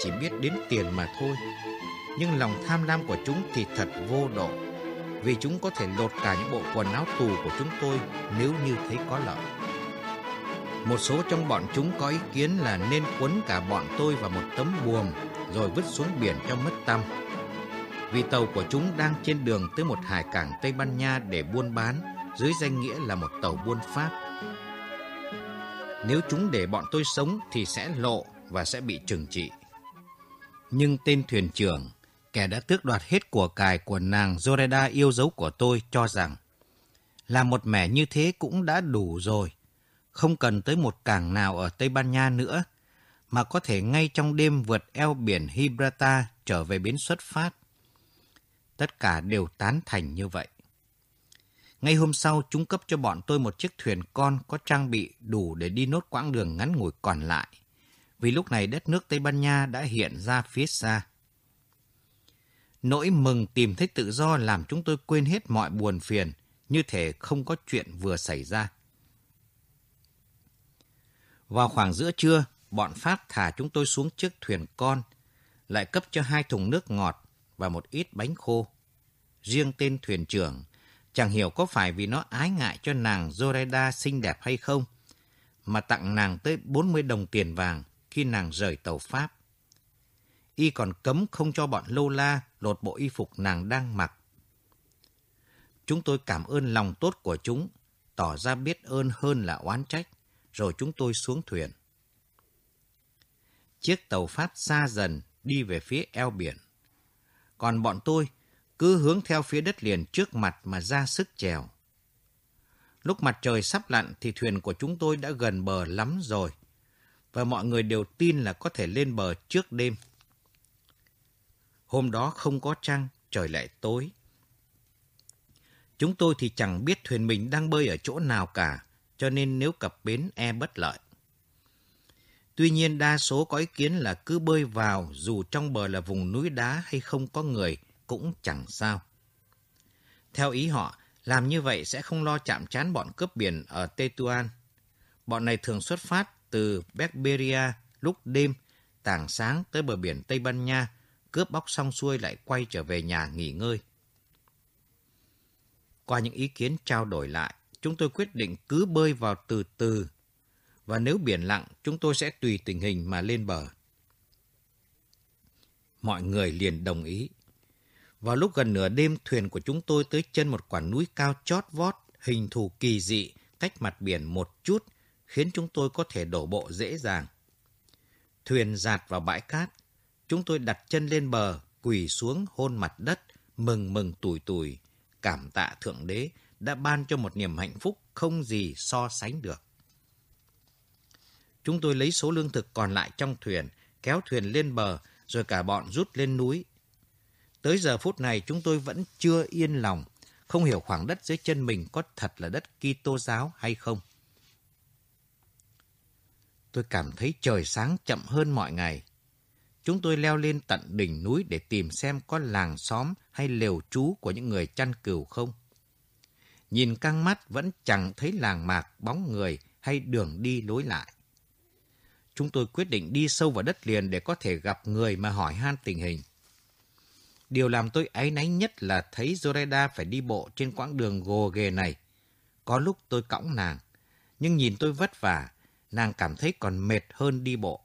chỉ biết đến tiền mà thôi. Nhưng lòng tham lam của chúng thì thật vô độ. Vì chúng có thể lột cả những bộ quần áo tù của chúng tôi nếu như thấy có lợi. Một số trong bọn chúng có ý kiến là nên quấn cả bọn tôi vào một tấm buồm rồi vứt xuống biển cho mất tâm. Vì tàu của chúng đang trên đường tới một hải cảng Tây Ban Nha để buôn bán, dưới danh nghĩa là một tàu buôn Pháp. Nếu chúng để bọn tôi sống thì sẽ lộ và sẽ bị trừng trị. Nhưng tên thuyền trưởng, kẻ đã tước đoạt hết của cải của nàng Zoreda yêu dấu của tôi cho rằng làm một mẻ như thế cũng đã đủ rồi. Không cần tới một cảng nào ở Tây Ban Nha nữa, mà có thể ngay trong đêm vượt eo biển Gibraltar trở về bến xuất phát. Tất cả đều tán thành như vậy. Ngay hôm sau, chúng cấp cho bọn tôi một chiếc thuyền con có trang bị đủ để đi nốt quãng đường ngắn ngủi còn lại. Vì lúc này đất nước Tây Ban Nha đã hiện ra phía xa. Nỗi mừng tìm thấy tự do làm chúng tôi quên hết mọi buồn phiền, như thể không có chuyện vừa xảy ra. Vào khoảng giữa trưa, bọn Pháp thả chúng tôi xuống chiếc thuyền con, lại cấp cho hai thùng nước ngọt và một ít bánh khô. Riêng tên thuyền trưởng, chẳng hiểu có phải vì nó ái ngại cho nàng Zoraida xinh đẹp hay không, mà tặng nàng tới 40 đồng tiền vàng khi nàng rời tàu Pháp. Y còn cấm không cho bọn Lola lột bộ y phục nàng đang mặc. Chúng tôi cảm ơn lòng tốt của chúng, tỏ ra biết ơn hơn là oán trách, rồi chúng tôi xuống thuyền. Chiếc tàu Pháp xa dần đi về phía eo biển. Còn bọn tôi cứ hướng theo phía đất liền trước mặt mà ra sức chèo. Lúc mặt trời sắp lặn thì thuyền của chúng tôi đã gần bờ lắm rồi, và mọi người đều tin là có thể lên bờ trước đêm. Hôm đó không có trăng, trời lại tối. Chúng tôi thì chẳng biết thuyền mình đang bơi ở chỗ nào cả, cho nên nếu cập bến e bất lợi. Tuy nhiên đa số có ý kiến là cứ bơi vào dù trong bờ là vùng núi đá hay không có người cũng chẳng sao. Theo ý họ, làm như vậy sẽ không lo chạm trán bọn cướp biển ở Tetuan. Bọn này thường xuất phát từ Berberia lúc đêm, tảng sáng tới bờ biển Tây Ban Nha, cướp bóc xong xuôi lại quay trở về nhà nghỉ ngơi. Qua những ý kiến trao đổi lại, chúng tôi quyết định cứ bơi vào từ từ và nếu biển lặng, chúng tôi sẽ tùy tình hình mà lên bờ. Mọi người liền đồng ý. Vào lúc gần nửa đêm, thuyền của chúng tôi tới chân một quả núi cao chót vót, hình thù kỳ dị, cách mặt biển một chút, khiến chúng tôi có thể đổ bộ dễ dàng. Thuyền giạt vào bãi cát, chúng tôi đặt chân lên bờ, quỳ xuống hôn mặt đất, mừng mừng tủi tủi, cảm tạ Thượng Đế đã ban cho một niềm hạnh phúc không gì so sánh được. Chúng tôi lấy số lương thực còn lại trong thuyền, kéo thuyền lên bờ, rồi cả bọn rút lên núi. Tới giờ phút này chúng tôi vẫn chưa yên lòng, không hiểu khoảng đất dưới chân mình có thật là đất Kitô giáo hay không. Tôi cảm thấy trời sáng chậm hơn mọi ngày. Chúng tôi leo lên tận đỉnh núi để tìm xem có làng xóm hay lều trú của những người chăn cừu không. Nhìn căng mắt vẫn chẳng thấy làng mạc, bóng người hay đường đi lối lại chúng tôi quyết định đi sâu vào đất liền để có thể gặp người mà hỏi han tình hình. Điều làm tôi áy náy nhất là thấy Zoraida phải đi bộ trên quãng đường gồ ghề này. Có lúc tôi cõng nàng, nhưng nhìn tôi vất vả, nàng cảm thấy còn mệt hơn đi bộ.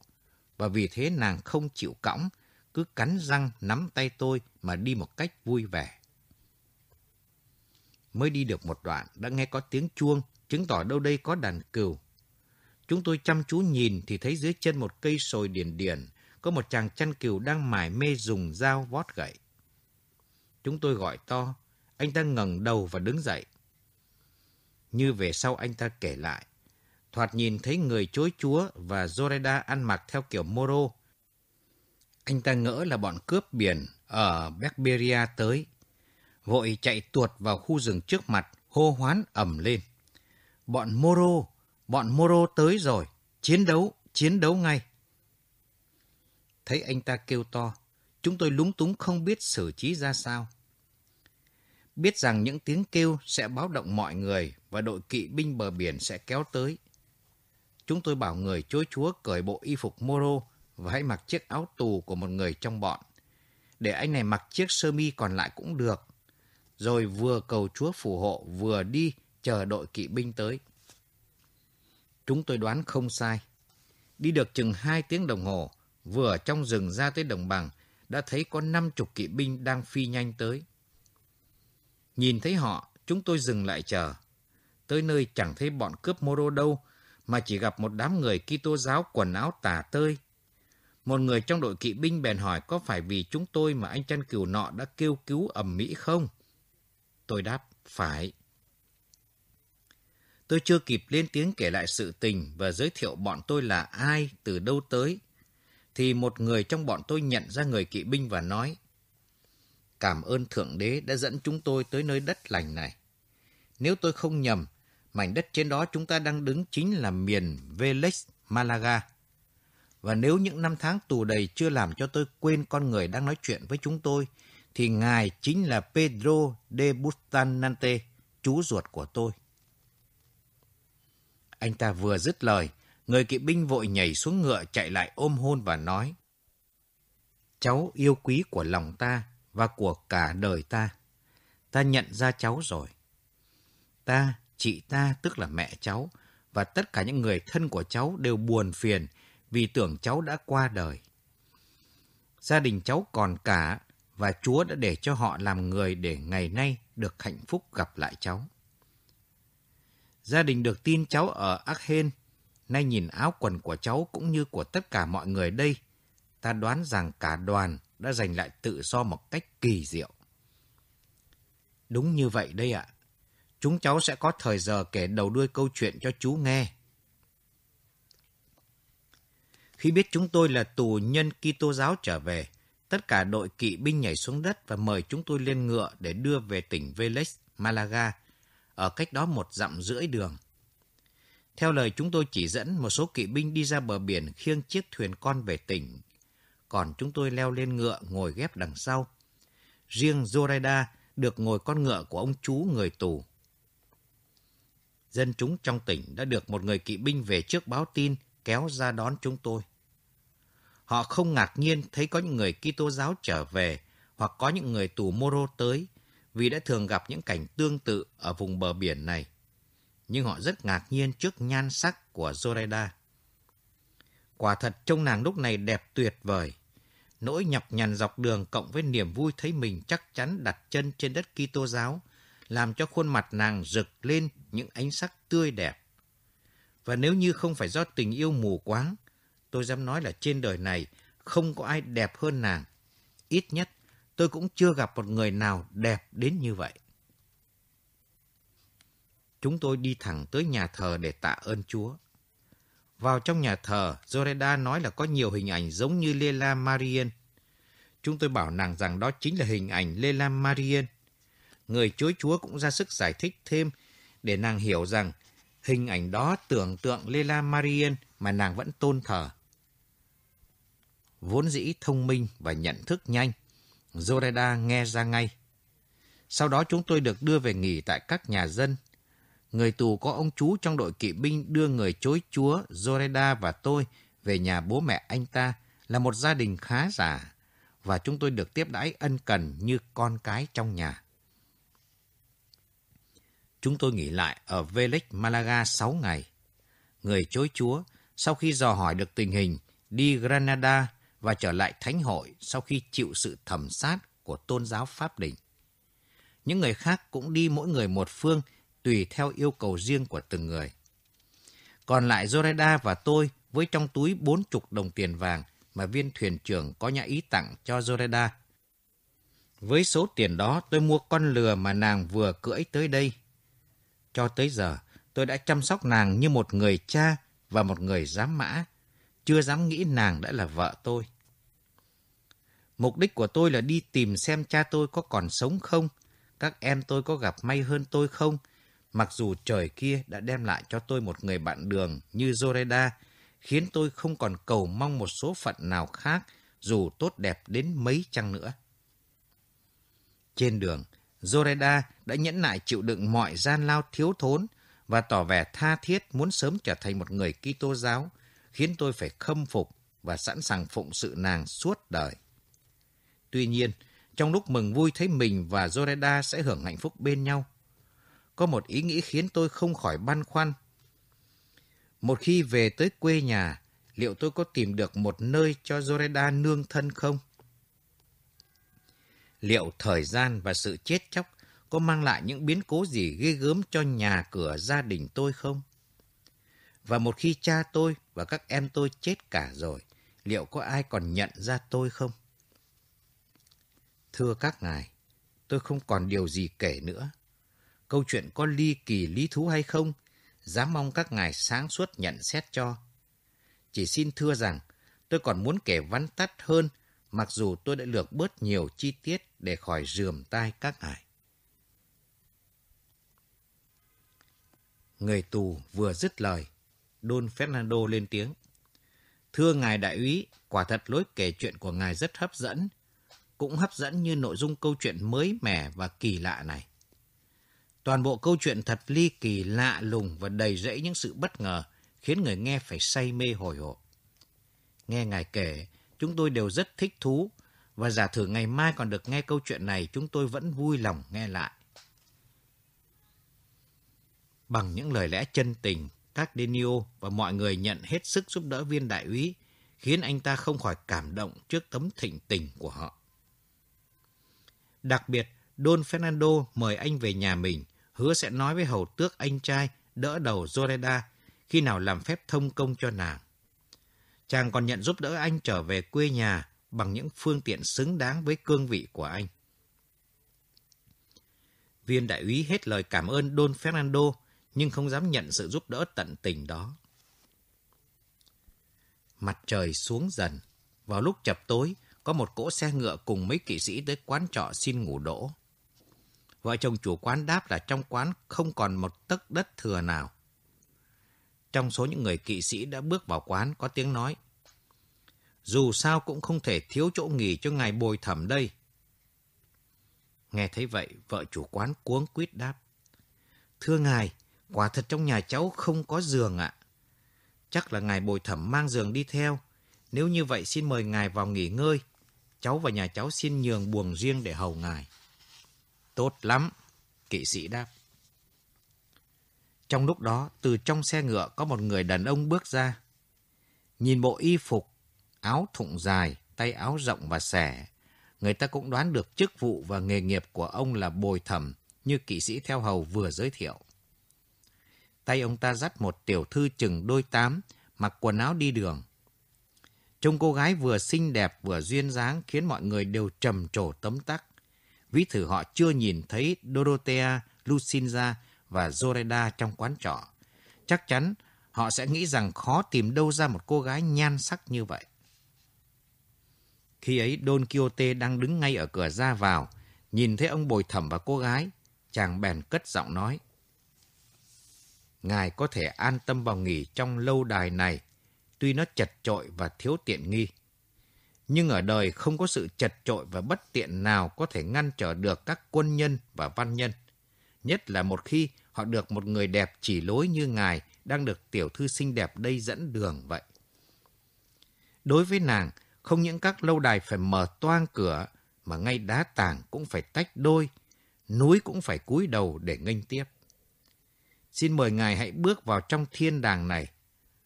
Và vì thế nàng không chịu cõng, cứ cắn răng nắm tay tôi mà đi một cách vui vẻ. Mới đi được một đoạn đã nghe có tiếng chuông, chứng tỏ đâu đây có đàn cừu. Chúng tôi chăm chú nhìn thì thấy dưới chân một cây sồi điền điền có một chàng chăn cừu đang mải mê dùng dao vót gậy. Chúng tôi gọi to, anh ta ngẩng đầu và đứng dậy. Như về sau anh ta kể lại, thoạt nhìn thấy người chối chúa và Zoreda ăn mặc theo kiểu Moro. Anh ta ngỡ là bọn cướp biển ở Berberia tới. Vội chạy tuột vào khu rừng trước mặt, hô hoán ầm lên. Bọn Moro, Bọn Moro tới rồi, chiến đấu, chiến đấu ngay. Thấy anh ta kêu to, chúng tôi lúng túng không biết xử trí ra sao. Biết rằng những tiếng kêu sẽ báo động mọi người và đội kỵ binh bờ biển sẽ kéo tới. Chúng tôi bảo người chối chúa cởi bộ y phục Moro và hãy mặc chiếc áo tù của một người trong bọn. Để anh này mặc chiếc sơ mi còn lại cũng được. Rồi vừa cầu Chúa phù hộ, vừa đi chờ đội kỵ binh tới. Chúng tôi đoán không sai. Đi được chừng hai tiếng đồng hồ, vừa trong rừng ra tới đồng bằng, đã thấy có năm chục kỵ binh đang phi nhanh tới. Nhìn thấy họ, chúng tôi dừng lại chờ. Tới nơi chẳng thấy bọn cướp Moro đâu, mà chỉ gặp một đám người Kitô giáo quần áo tả tơi. Một người trong đội kỵ binh bèn hỏi có phải vì chúng tôi mà anh chăn cừu nọ đã kêu cứu ầm mỹ không? Tôi đáp, phải. Tôi chưa kịp lên tiếng kể lại sự tình và giới thiệu bọn tôi là ai, từ đâu tới, thì một người trong bọn tôi nhận ra người kỵ binh và nói, Cảm ơn Thượng Đế đã dẫn chúng tôi tới nơi đất lành này. Nếu tôi không nhầm, mảnh đất trên đó chúng ta đang đứng chính là miền Velex, Malaga. Và nếu những năm tháng tù đầy chưa làm cho tôi quên con người đang nói chuyện với chúng tôi, thì ngài chính là Pedro de Bustanante chú ruột của tôi. Anh ta vừa dứt lời, người kỵ binh vội nhảy xuống ngựa chạy lại ôm hôn và nói Cháu yêu quý của lòng ta và của cả đời ta. Ta nhận ra cháu rồi. Ta, chị ta tức là mẹ cháu và tất cả những người thân của cháu đều buồn phiền vì tưởng cháu đã qua đời. Gia đình cháu còn cả và Chúa đã để cho họ làm người để ngày nay được hạnh phúc gặp lại cháu. Gia đình được tin cháu ở Akhen, nay nhìn áo quần của cháu cũng như của tất cả mọi người đây, ta đoán rằng cả đoàn đã giành lại tự do một cách kỳ diệu. Đúng như vậy đây ạ. Chúng cháu sẽ có thời giờ kể đầu đuôi câu chuyện cho chú nghe. Khi biết chúng tôi là tù nhân Kitô giáo trở về, tất cả đội kỵ binh nhảy xuống đất và mời chúng tôi lên ngựa để đưa về tỉnh Vélez, Malaga, ở cách đó một dặm rưỡi đường. Theo lời chúng tôi chỉ dẫn, một số kỵ binh đi ra bờ biển khiêng chiếc thuyền con về tỉnh. Còn chúng tôi leo lên ngựa ngồi ghép đằng sau. Riêng Zoraida được ngồi con ngựa của ông chú người tù. Dân chúng trong tỉnh đã được một người kỵ binh về trước báo tin, kéo ra đón chúng tôi. Họ không ngạc nhiên thấy có những người Kitô giáo trở về, hoặc có những người tù Moro tới, vì đã thường gặp những cảnh tương tự ở vùng bờ biển này. Nhưng họ rất ngạc nhiên trước nhan sắc của Zoraida. Quả thật trông nàng lúc này đẹp tuyệt vời. Nỗi nhọc nhằn dọc đường cộng với niềm vui thấy mình chắc chắn đặt chân trên đất Kitô giáo, làm cho khuôn mặt nàng rực lên những ánh sắc tươi đẹp. Và nếu như không phải do tình yêu mù quáng, tôi dám nói là trên đời này không có ai đẹp hơn nàng. Ít nhất tôi cũng chưa gặp một người nào đẹp đến như vậy. Chúng tôi đi thẳng tới nhà thờ để tạ ơn Chúa. Vào trong nhà thờ, Zoreda nói là có nhiều hình ảnh giống như Lela Marien. Chúng tôi bảo nàng rằng đó chính là hình ảnh Lela Marien. Người chối Chúa cũng ra sức giải thích thêm để nàng hiểu rằng hình ảnh đó tưởng tượng Lela Marien mà nàng vẫn tôn thờ. Vốn dĩ thông minh và nhận thức nhanh, Zoreda nghe ra ngay. Sau đó chúng tôi được đưa về nghỉ tại các nhà dân. Người tù có ông chú trong đội kỵ binh đưa người chối chúa Zoreda và tôi về nhà bố mẹ anh ta là một gia đình khá giả và chúng tôi được tiếp đãi ân cần như con cái trong nhà. Chúng tôi nghỉ lại ở Vélez, Malaga 6 ngày. Người chối chúa, sau khi dò hỏi được tình hình, đi Granada và trở lại thánh hội sau khi chịu sự thẩm sát của tôn giáo Pháp đình. Những người khác cũng đi mỗi người một phương tùy theo yêu cầu riêng của từng người. Còn lại Zoreda và tôi với trong túi bốn chục đồng tiền vàng mà viên thuyền trưởng có nhà ý tặng cho Zoreda. Với số tiền đó tôi mua con lừa mà nàng vừa cưỡi tới đây. Cho tới giờ, tôi đã chăm sóc nàng như một người cha và một người giám mã chưa dám nghĩ nàng đã là vợ tôi. Mục đích của tôi là đi tìm xem cha tôi có còn sống không, các em tôi có gặp may hơn tôi không, mặc dù trời kia đã đem lại cho tôi một người bạn đường như Zoreda, khiến tôi không còn cầu mong một số phận nào khác, dù tốt đẹp đến mấy chăng nữa. Trên đường, Zoreda đã nhẫn nại chịu đựng mọi gian lao thiếu thốn và tỏ vẻ tha thiết muốn sớm trở thành một người Kitô giáo, khiến tôi phải khâm phục và sẵn sàng phụng sự nàng suốt đời. Tuy nhiên, trong lúc mừng vui thấy mình và Zoreda sẽ hưởng hạnh phúc bên nhau, có một ý nghĩ khiến tôi không khỏi băn khoăn. Một khi về tới quê nhà, liệu tôi có tìm được một nơi cho Zoreda nương thân không? Liệu thời gian và sự chết chóc có mang lại những biến cố gì ghê gớm cho nhà cửa gia đình tôi không? Và một khi cha tôi và các em tôi chết cả rồi, liệu có ai còn nhận ra tôi không? Thưa các ngài, tôi không còn điều gì kể nữa. Câu chuyện có ly kỳ lý thú hay không, dám mong các ngài sáng suốt nhận xét cho. Chỉ xin thưa rằng, tôi còn muốn kể vắn tắt hơn, mặc dù tôi đã lược bớt nhiều chi tiết để khỏi rườm tai các ngài. Người tù vừa dứt lời, Don Fernando lên tiếng. Thưa ngài đại úy, quả thật lối kể chuyện của ngài rất hấp dẫn, cũng hấp dẫn như nội dung câu chuyện mới mẻ và kỳ lạ này. Toàn bộ câu chuyện thật ly kỳ, lạ lùng và đầy rẫy những sự bất ngờ, khiến người nghe phải say mê hồi hộp. Nghe ngài kể, chúng tôi đều rất thích thú, và giả thử ngày mai còn được nghe câu chuyện này, chúng tôi vẫn vui lòng nghe lại. Bằng những lời lẽ chân tình, các Denio và mọi người nhận hết sức giúp đỡ viên đại úy, khiến anh ta không khỏi cảm động trước tấm thịnh tình của họ. Đặc biệt, Don Fernando mời anh về nhà mình, hứa sẽ nói với hầu tước anh trai đỡ đầu Zoreda khi nào làm phép thông công cho nàng. Chàng còn nhận giúp đỡ anh trở về quê nhà bằng những phương tiện xứng đáng với cương vị của anh. Viên đại úy hết lời cảm ơn Don Fernando, nhưng không dám nhận sự giúp đỡ tận tình đó. Mặt trời xuống dần. Vào lúc chập tối, có một cỗ xe ngựa cùng mấy kỵ sĩ tới quán trọ xin ngủ đỗ. Vợ chồng chủ quán đáp là trong quán không còn một tấc đất thừa nào. Trong số những người kỵ sĩ đã bước vào quán có tiếng nói. Dù sao cũng không thể thiếu chỗ nghỉ cho ngài bồi thẩm đây. Nghe thấy vậy, vợ chủ quán cuống quýt đáp. Thưa ngài, quả thật trong nhà cháu không có giường ạ. Chắc là ngài bồi thẩm mang giường đi theo. Nếu như vậy xin mời ngài vào nghỉ ngơi. Cháu và nhà cháu xin nhường buồng riêng để hầu ngài. Tốt lắm, kỵ sĩ đáp. Trong lúc đó, từ trong xe ngựa có một người đàn ông bước ra. Nhìn bộ y phục, áo thụng dài, tay áo rộng và xẻ, người ta cũng đoán được chức vụ và nghề nghiệp của ông là bồi thẩm như kỵ sĩ theo hầu vừa giới thiệu. Tay ông ta dắt một tiểu thư chừng đôi tám, mặc quần áo đi đường. Trông cô gái vừa xinh đẹp vừa duyên dáng khiến mọi người đều trầm trồ tấm tắc. Ví thử họ chưa nhìn thấy Dorothea, Lucinda và Zoreda trong quán trọ. Chắc chắn họ sẽ nghĩ rằng khó tìm đâu ra một cô gái nhan sắc như vậy. Khi ấy Don Quixote đang đứng ngay ở cửa ra vào, nhìn thấy ông bồi thẩm và cô gái, chàng bèn cất giọng nói. Ngài có thể an tâm vào nghỉ trong lâu đài này, tuy nó chật trội và thiếu tiện nghi. Nhưng ở đời không có sự chật trội và bất tiện nào có thể ngăn trở được các quân nhân và văn nhân. Nhất là một khi họ được một người đẹp chỉ lối như ngài đang được tiểu thư xinh đẹp đây dẫn đường vậy. Đối với nàng, không những các lâu đài phải mở toang cửa, mà ngay đá tảng cũng phải tách đôi, núi cũng phải cúi đầu để nghênh tiếp. Xin mời Ngài hãy bước vào trong thiên đàng này.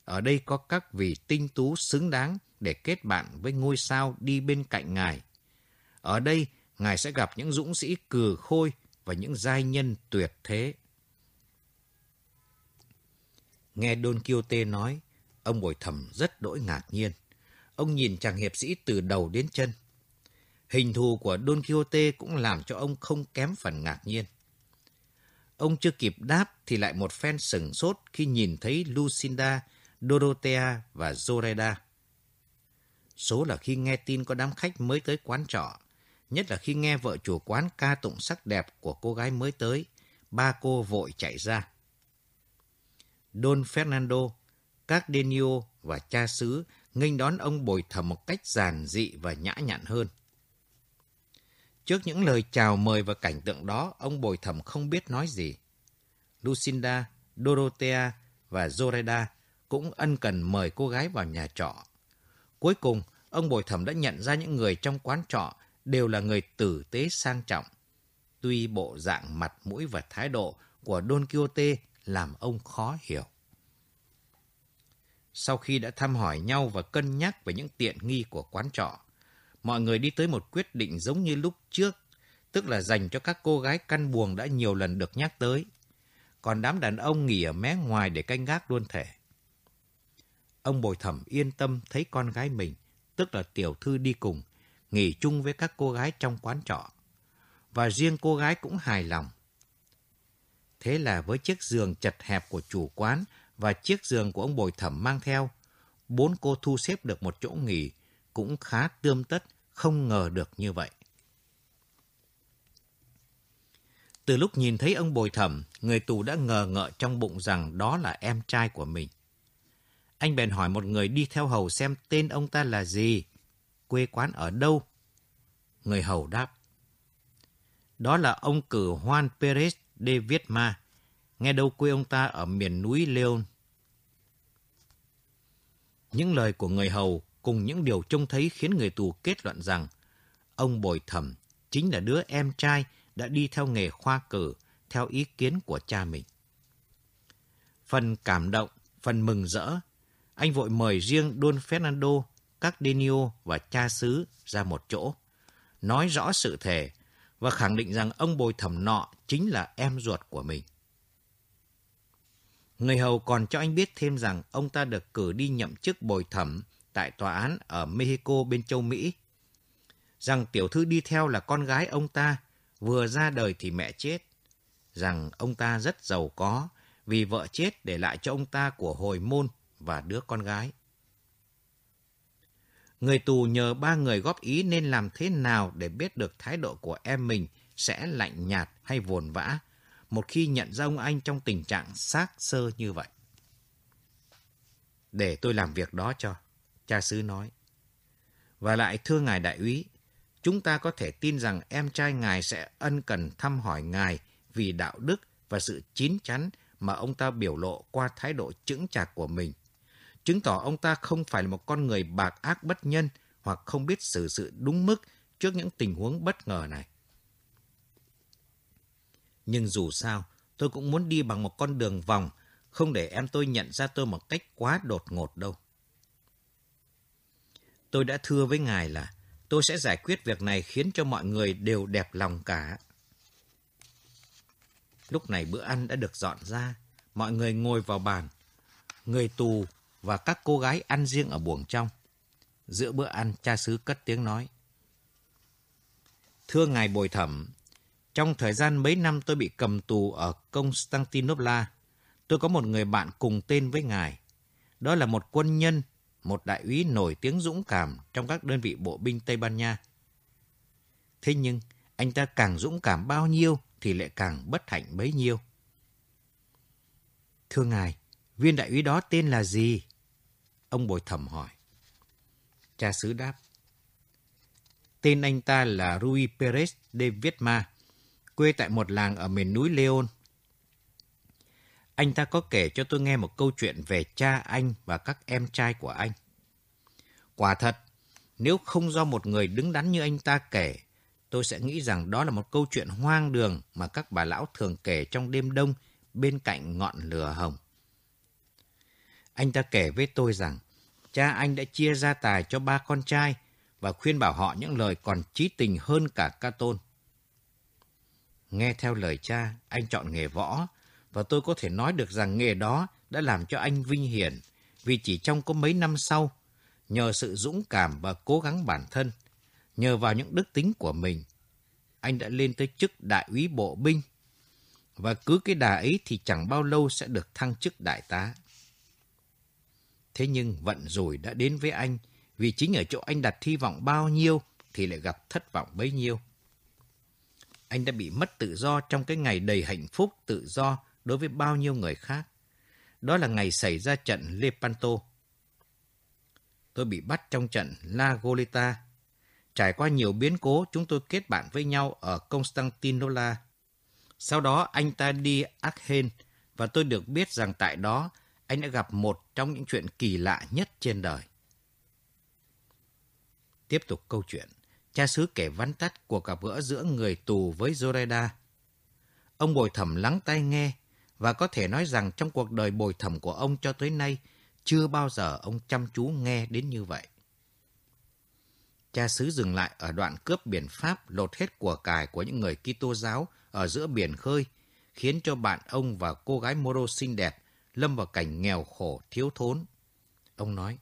Ở đây có các vị tinh tú xứng đáng để kết bạn với ngôi sao đi bên cạnh Ngài. Ở đây, Ngài sẽ gặp những dũng sĩ cừ khôi và những giai nhân tuyệt thế. Nghe Don Quixote nói, ông bồi thẩm rất đỗi ngạc nhiên. Ông nhìn chàng hiệp sĩ từ đầu đến chân. Hình thù của Don Quixote cũng làm cho ông không kém phần ngạc nhiên. Ông chưa kịp đáp thì lại một phen sừng sốt khi nhìn thấy Lucinda, Dorothea và Zoraida. Số là khi nghe tin có đám khách mới tới quán trọ, nhất là khi nghe vợ chủ quán ca tụng sắc đẹp của cô gái mới tới, ba cô vội chạy ra. Don Fernando, Cardenio và cha xứ nghênh đón ông bồi thẩm một cách giản dị và nhã nhặn hơn. Trước những lời chào mời và cảnh tượng đó, ông bồi thẩm không biết nói gì. Lucinda, Dorothea và Zoraida cũng ân cần mời cô gái vào nhà trọ. Cuối cùng, ông Bồi Thẩm đã nhận ra những người trong quán trọ đều là người tử tế sang trọng. Tuy bộ dạng mặt mũi và thái độ của Don Quixote làm ông khó hiểu. Sau khi đã thăm hỏi nhau và cân nhắc về những tiện nghi của quán trọ, mọi người đi tới một quyết định giống như lúc trước, tức là dành cho các cô gái căn buồng đã nhiều lần được nhắc tới. Còn đám đàn ông nghỉ ở mé ngoài để canh gác luôn thể. Ông bồi thẩm yên tâm thấy con gái mình, tức là tiểu thư đi cùng, nghỉ chung với các cô gái trong quán trọ. Và riêng cô gái cũng hài lòng. Thế là với chiếc giường chật hẹp của chủ quán và chiếc giường của ông bồi thẩm mang theo, bốn cô thu xếp được một chỗ nghỉ cũng khá tươm tất, không ngờ được như vậy. Từ lúc nhìn thấy ông bồi thẩm, người tù đã ngờ ngợ trong bụng rằng đó là em trai của mình. Anh bèn hỏi một người đi theo hầu xem tên ông ta là gì, quê quán ở đâu. Người hầu đáp. Đó là ông cử Juan Perez de Vietma, nghe đâu quê ông ta ở miền núi Leon. Những lời của người hầu cùng những điều trông thấy khiến người tù kết luận rằng ông Bồi Thẩm chính là đứa em trai đã đi theo nghề khoa cử theo ý kiến của cha mình. Phần cảm động, phần mừng rỡ, anh vội mời riêng Don Fernando, các Denio và cha xứ ra một chỗ, nói rõ sự thể và khẳng định rằng ông bồi thẩm nọ chính là em ruột của mình. Người hầu còn cho anh biết thêm rằng ông ta được cử đi nhậm chức bồi thẩm tại tòa án ở Mexico bên châu Mỹ. Rằng tiểu thư đi theo là con gái ông ta, vừa ra đời thì mẹ chết. Rằng ông ta rất giàu có vì vợ chết để lại cho ông ta của hồi môn và đứa con gái. Người tù nhờ ba người góp ý nên làm thế nào để biết được thái độ của em mình sẽ lạnh nhạt hay vồn vã một khi nhận ra ông anh trong tình trạng xác sơ như vậy. Để tôi làm việc đó cho, cha xứ nói. Và lại thưa ngài đại úy, chúng ta có thể tin rằng em trai ngài sẽ ân cần thăm hỏi ngài vì đạo đức và sự chín chắn mà ông ta biểu lộ qua thái độ chững chạc của mình chứng tỏ ông ta không phải là một con người bạc ác bất nhân hoặc không biết xử sự đúng mức trước những tình huống bất ngờ này. Nhưng dù sao, tôi cũng muốn đi bằng một con đường vòng, không để em tôi nhận ra tôi một cách quá đột ngột đâu. Tôi đã thưa với ngài là tôi sẽ giải quyết việc này khiến cho mọi người đều đẹp lòng cả. Lúc này bữa ăn đã được dọn ra, mọi người ngồi vào bàn. Người tù và các cô gái ăn riêng ở buồng trong. Giữa bữa ăn, cha xứ cất tiếng nói. Thưa ngài bồi thẩm, trong thời gian mấy năm tôi bị cầm tù ở Constantinople, tôi có một người bạn cùng tên với ngài. Đó là một quân nhân, một đại úy nổi tiếng dũng cảm trong các đơn vị bộ binh Tây Ban Nha. Thế nhưng, anh ta càng dũng cảm bao nhiêu thì lại càng bất hạnh bấy nhiêu. Thưa ngài, viên đại úy đó tên là gì? Ông bồi thẩm hỏi. Cha xứ đáp. Tên anh ta là Rui Perez de Vietma, quê tại một làng ở miền núi Leon. Anh ta có kể cho tôi nghe một câu chuyện về cha anh và các em trai của anh. Quả thật, nếu không do một người đứng đắn như anh ta kể, tôi sẽ nghĩ rằng đó là một câu chuyện hoang đường mà các bà lão thường kể trong đêm đông bên cạnh ngọn lửa hồng. Anh ta kể với tôi rằng cha anh đã chia gia tài cho ba con trai và khuyên bảo họ những lời còn trí tình hơn cả ca tôn. Nghe theo lời cha, anh chọn nghề võ và tôi có thể nói được rằng nghề đó đã làm cho anh vinh hiển vì chỉ trong có mấy năm sau, nhờ sự dũng cảm và cố gắng bản thân, nhờ vào những đức tính của mình, anh đã lên tới chức đại úy bộ binh. Và cứ cái đà ấy thì chẳng bao lâu sẽ được thăng chức đại tá. Thế nhưng vận rủi đã đến với anh, vì chính ở chỗ anh đặt hy vọng bao nhiêu thì lại gặp thất vọng bấy nhiêu. Anh đã bị mất tự do trong cái ngày đầy hạnh phúc tự do đối với bao nhiêu người khác. Đó là ngày xảy ra trận Lepanto. Tôi bị bắt trong trận La Goleta. Trải qua nhiều biến cố, chúng tôi kết bạn với nhau ở Constantinola. Sau đó anh ta đi Aachen và tôi được biết rằng tại đó anh đã gặp một trong những chuyện kỳ lạ nhất trên đời. Tiếp tục câu chuyện, cha xứ kể vắn tắt cuộc gặp gỡ giữa người tù với Zoraida. Ông bồi thẩm lắng tai nghe và có thể nói rằng trong cuộc đời bồi thẩm của ông cho tới nay chưa bao giờ ông chăm chú nghe đến như vậy. Cha xứ dừng lại ở đoạn cướp biển Pháp lột hết của cải của những người Kitô giáo ở giữa biển khơi, khiến cho bạn ông và cô gái Moro xinh đẹp lâm vào cảnh nghèo khổ, thiếu thốn. Ông nói,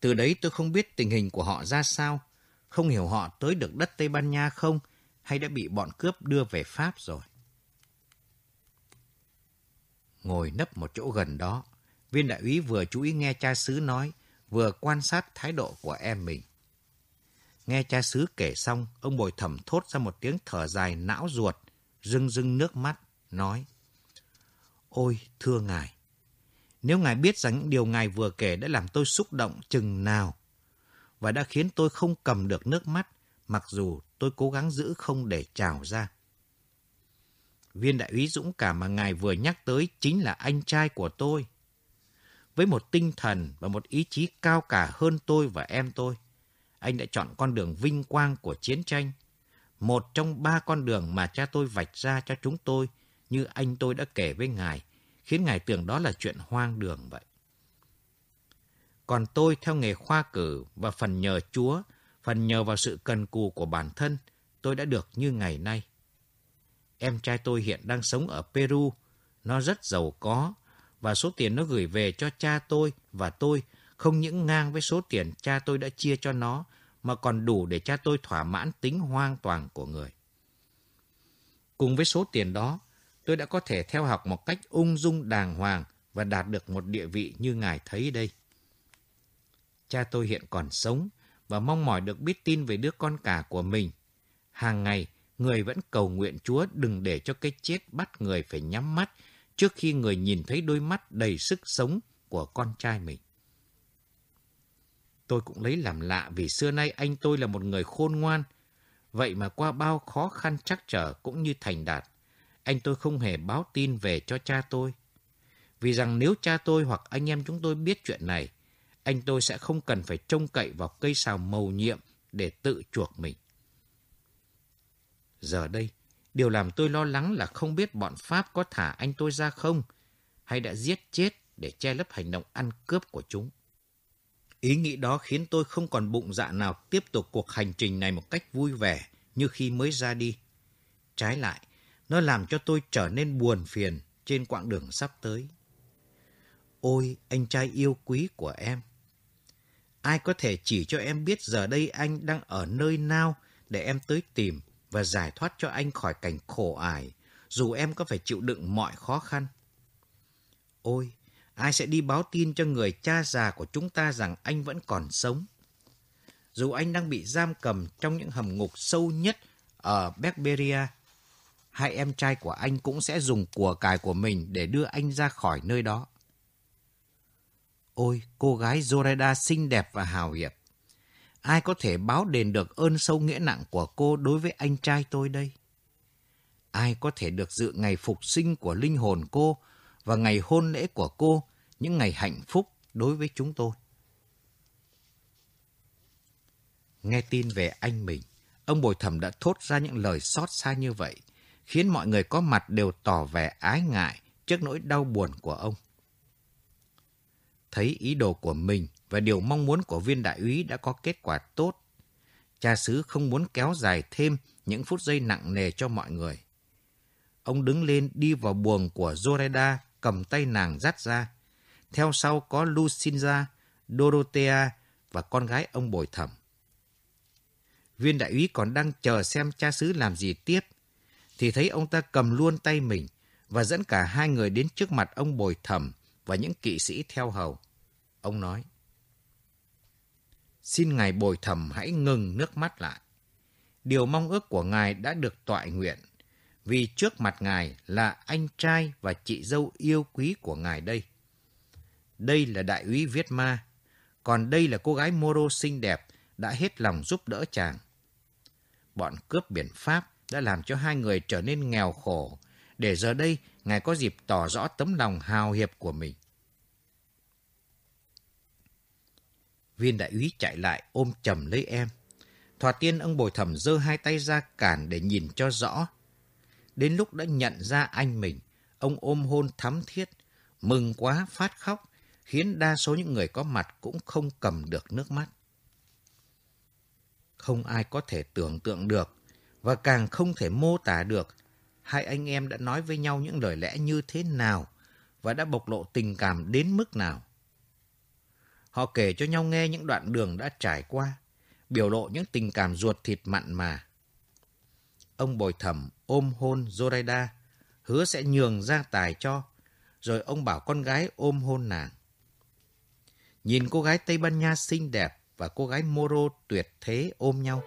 từ đấy tôi không biết tình hình của họ ra sao, không hiểu họ tới được đất Tây Ban Nha không, hay đã bị bọn cướp đưa về Pháp rồi. Ngồi nấp một chỗ gần đó, viên đại úy vừa chú ý nghe cha xứ nói, vừa quan sát thái độ của em mình. Nghe cha xứ kể xong, ông bồi thẩm thốt ra một tiếng thở dài não ruột, rưng rưng nước mắt, nói. Ôi, thưa ngài, nếu ngài biết rằng những điều ngài vừa kể đã làm tôi xúc động chừng nào, và đã khiến tôi không cầm được nước mắt, mặc dù tôi cố gắng giữ không để trào ra. Viên đại úy dũng cảm mà ngài vừa nhắc tới chính là anh trai của tôi. Với một tinh thần và một ý chí cao cả hơn tôi và em tôi, anh đã chọn con đường vinh quang của chiến tranh. Một trong ba con đường mà cha tôi vạch ra cho chúng tôi như anh tôi đã kể với ngài, khiến ngài tưởng đó là chuyện hoang đường vậy. Còn tôi theo nghề khoa cử và phần nhờ Chúa, phần nhờ vào sự cần cù của bản thân, tôi đã được như ngày nay. Em trai tôi hiện đang sống ở Peru, nó rất giàu có, và số tiền nó gửi về cho cha tôi và tôi không những ngang với số tiền cha tôi đã chia cho nó, mà còn đủ để cha tôi thỏa mãn tính hoang toàn của người. Cùng với số tiền đó, tôi đã có thể theo học một cách ung dung đàng hoàng và đạt được một địa vị như ngài thấy đây. Cha tôi hiện còn sống và mong mỏi được biết tin về đứa con cả của mình. Hàng ngày, người vẫn cầu nguyện Chúa đừng để cho cái chết bắt người phải nhắm mắt trước khi người nhìn thấy đôi mắt đầy sức sống của con trai mình. Tôi cũng lấy làm lạ vì xưa nay anh tôi là một người khôn ngoan. Vậy mà qua bao khó khăn trắc trở cũng như thành đạt, anh tôi không hề báo tin về cho cha tôi. Vì rằng nếu cha tôi hoặc anh em chúng tôi biết chuyện này, anh tôi sẽ không cần phải trông cậy vào cây sào màu nhiệm để tự chuộc mình. Giờ đây, điều làm tôi lo lắng là không biết bọn Pháp có thả anh tôi ra không, hay đã giết chết để che lấp hành động ăn cướp của chúng. Ý nghĩ đó khiến tôi không còn bụng dạ nào tiếp tục cuộc hành trình này một cách vui vẻ như khi mới ra đi. Trái lại, nó làm cho tôi trở nên buồn phiền trên quãng đường sắp tới. Ôi, anh trai yêu quý của em! Ai có thể chỉ cho em biết giờ đây anh đang ở nơi nào để em tới tìm và giải thoát cho anh khỏi cảnh khổ ải, dù em có phải chịu đựng mọi khó khăn. Ôi, ai sẽ đi báo tin cho người cha già của chúng ta rằng anh vẫn còn sống? Dù anh đang bị giam cầm trong những hầm ngục sâu nhất ở Berberia, hai em trai của anh cũng sẽ dùng của cải của mình để đưa anh ra khỏi nơi đó. Ôi, cô gái Zoraida xinh đẹp và hào hiệp. Ai có thể báo đền được ơn sâu nghĩa nặng của cô đối với anh trai tôi đây? Ai có thể được dự ngày phục sinh của linh hồn cô và ngày hôn lễ của cô, những ngày hạnh phúc đối với chúng tôi? Nghe tin về anh mình, ông bồi thẩm đã thốt ra những lời xót xa như vậy, khiến mọi người có mặt đều tỏ vẻ ái ngại trước nỗi đau buồn của ông. Thấy ý đồ của mình và điều mong muốn của viên đại úy đã có kết quả tốt, cha xứ không muốn kéo dài thêm những phút giây nặng nề cho mọi người. Ông đứng lên đi vào buồng của Zoraida, cầm tay nàng dắt ra. Theo sau có Lucinda, Dorothea và con gái ông bồi thẩm. Viên đại úy còn đang chờ xem cha xứ làm gì tiếp, thì thấy ông ta cầm luôn tay mình và dẫn cả hai người đến trước mặt ông bồi thẩm và những kỵ sĩ theo hầu. Ông nói, Xin Ngài bồi thẩm hãy ngừng nước mắt lại. Điều mong ước của Ngài đã được toại nguyện, vì trước mặt Ngài là anh trai và chị dâu yêu quý của Ngài đây. Đây là đại úy Viết Ma, còn đây là cô gái Moro xinh đẹp đã hết lòng giúp đỡ chàng. Bọn cướp biển Pháp đã làm cho hai người trở nên nghèo khổ, để giờ đây Ngài có dịp tỏ rõ tấm lòng hào hiệp của mình. Viên đại úy chạy lại ôm chầm lấy em. Thoạt tiên ông bồi thẩm giơ hai tay ra cản để nhìn cho rõ. Đến lúc đã nhận ra anh mình, ông ôm hôn thắm thiết, mừng quá phát khóc, khiến đa số những người có mặt cũng không cầm được nước mắt. Không ai có thể tưởng tượng được và càng không thể mô tả được hai anh em đã nói với nhau những lời lẽ như thế nào và đã bộc lộ tình cảm đến mức nào. Họ kể cho nhau nghe những đoạn đường đã trải qua, biểu lộ những tình cảm ruột thịt mặn mà. Ông bồi thẩm ôm hôn Zoraida, hứa sẽ nhường gia tài cho, rồi ông bảo con gái ôm hôn nàng. Nhìn cô gái Tây Ban Nha xinh đẹp và cô gái Moro tuyệt thế ôm nhau,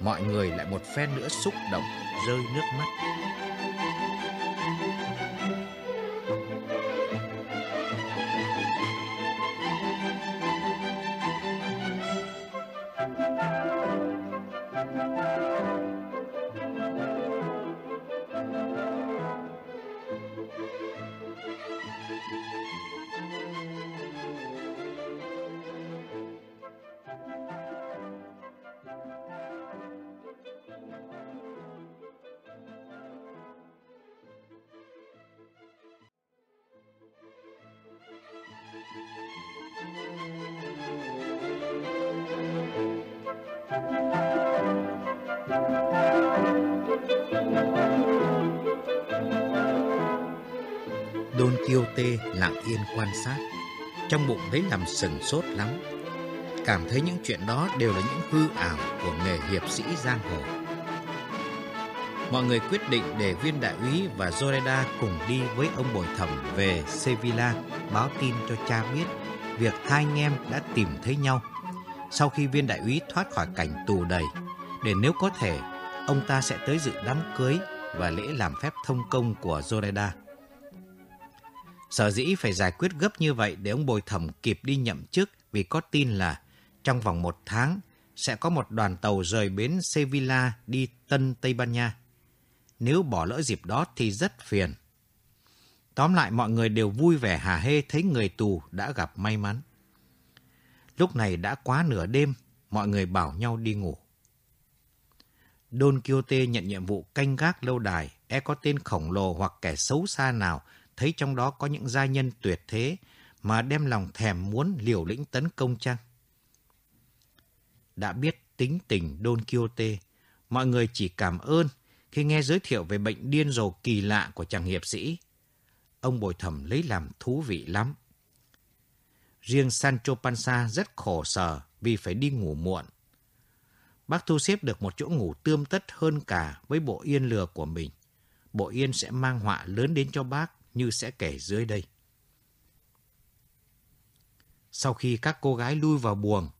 mọi người lại một phen nữa xúc động, rơi nước mắt. Quan sát, trong bụng thấy làm sừng sốt lắm. Cảm thấy những chuyện đó đều là những hư ảo của nghề hiệp sĩ giang hồ. Mọi người quyết định để viên đại úy và Zoreda cùng đi với ông bồi thẩm về Sevilla báo tin cho cha biết việc hai anh em đã tìm thấy nhau sau khi viên đại úy thoát khỏi cảnh tù đầy để nếu có thể ông ta sẽ tới dự đám cưới và lễ làm phép thông công của Zoreda. Sở dĩ phải giải quyết gấp như vậy để ông bồi thẩm kịp đi nhậm chức vì có tin là trong vòng một tháng sẽ có một đoàn tàu rời bến Sevilla đi Tân Tây Ban Nha. Nếu bỏ lỡ dịp đó thì rất phiền. Tóm lại mọi người đều vui vẻ hà hê thấy người tù đã gặp may mắn. Lúc này đã quá nửa đêm, mọi người bảo nhau đi ngủ. Don Quixote nhận nhiệm vụ canh gác lâu đài, e có tên khổng lồ hoặc kẻ xấu xa nào thấy trong đó có những gia nhân tuyệt thế mà đem lòng thèm muốn liều lĩnh tấn công chăng? Đã biết tính tình Don Quixote, mọi người chỉ cảm ơn khi nghe giới thiệu về bệnh điên rồ kỳ lạ của chàng hiệp sĩ. Ông bồi thẩm lấy làm thú vị lắm. Riêng Sancho Panza rất khổ sở vì phải đi ngủ muộn. Bác thu xếp được một chỗ ngủ tươm tất hơn cả với bộ yên lừa của mình. Bộ yên sẽ mang họa lớn đến cho bác như sẽ kể dưới đây. Sau khi các cô gái lui vào buồng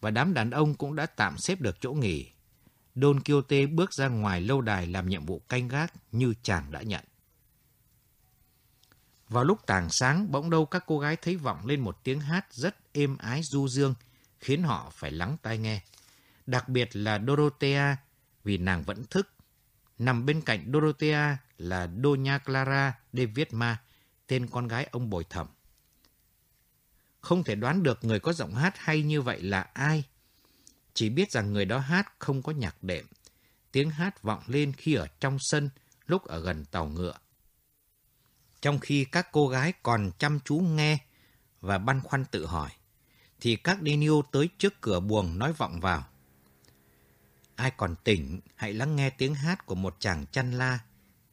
và đám đàn ông cũng đã tạm xếp được chỗ nghỉ, Don Quixote bước ra ngoài lâu đài làm nhiệm vụ canh gác như chàng đã nhận. Vào lúc tảng sáng, bỗng đâu các cô gái thấy vọng lên một tiếng hát rất êm ái du dương, khiến họ phải lắng tai nghe. Đặc biệt là Dorothea, vì nàng vẫn thức. Nằm bên cạnh Dorothea là Doña Clara đêm viết ma tên con gái ông bồi thẩm. Không thể đoán được người có giọng hát hay như vậy là ai. Chỉ biết rằng người đó hát không có nhạc đệm. Tiếng hát vọng lên khi ở trong sân, lúc ở gần tàu ngựa. Trong khi các cô gái còn chăm chú nghe và băn khoăn tự hỏi, thì các Daniel tới trước cửa buồng nói vọng vào. Ai còn tỉnh, hãy lắng nghe tiếng hát của một chàng chăn la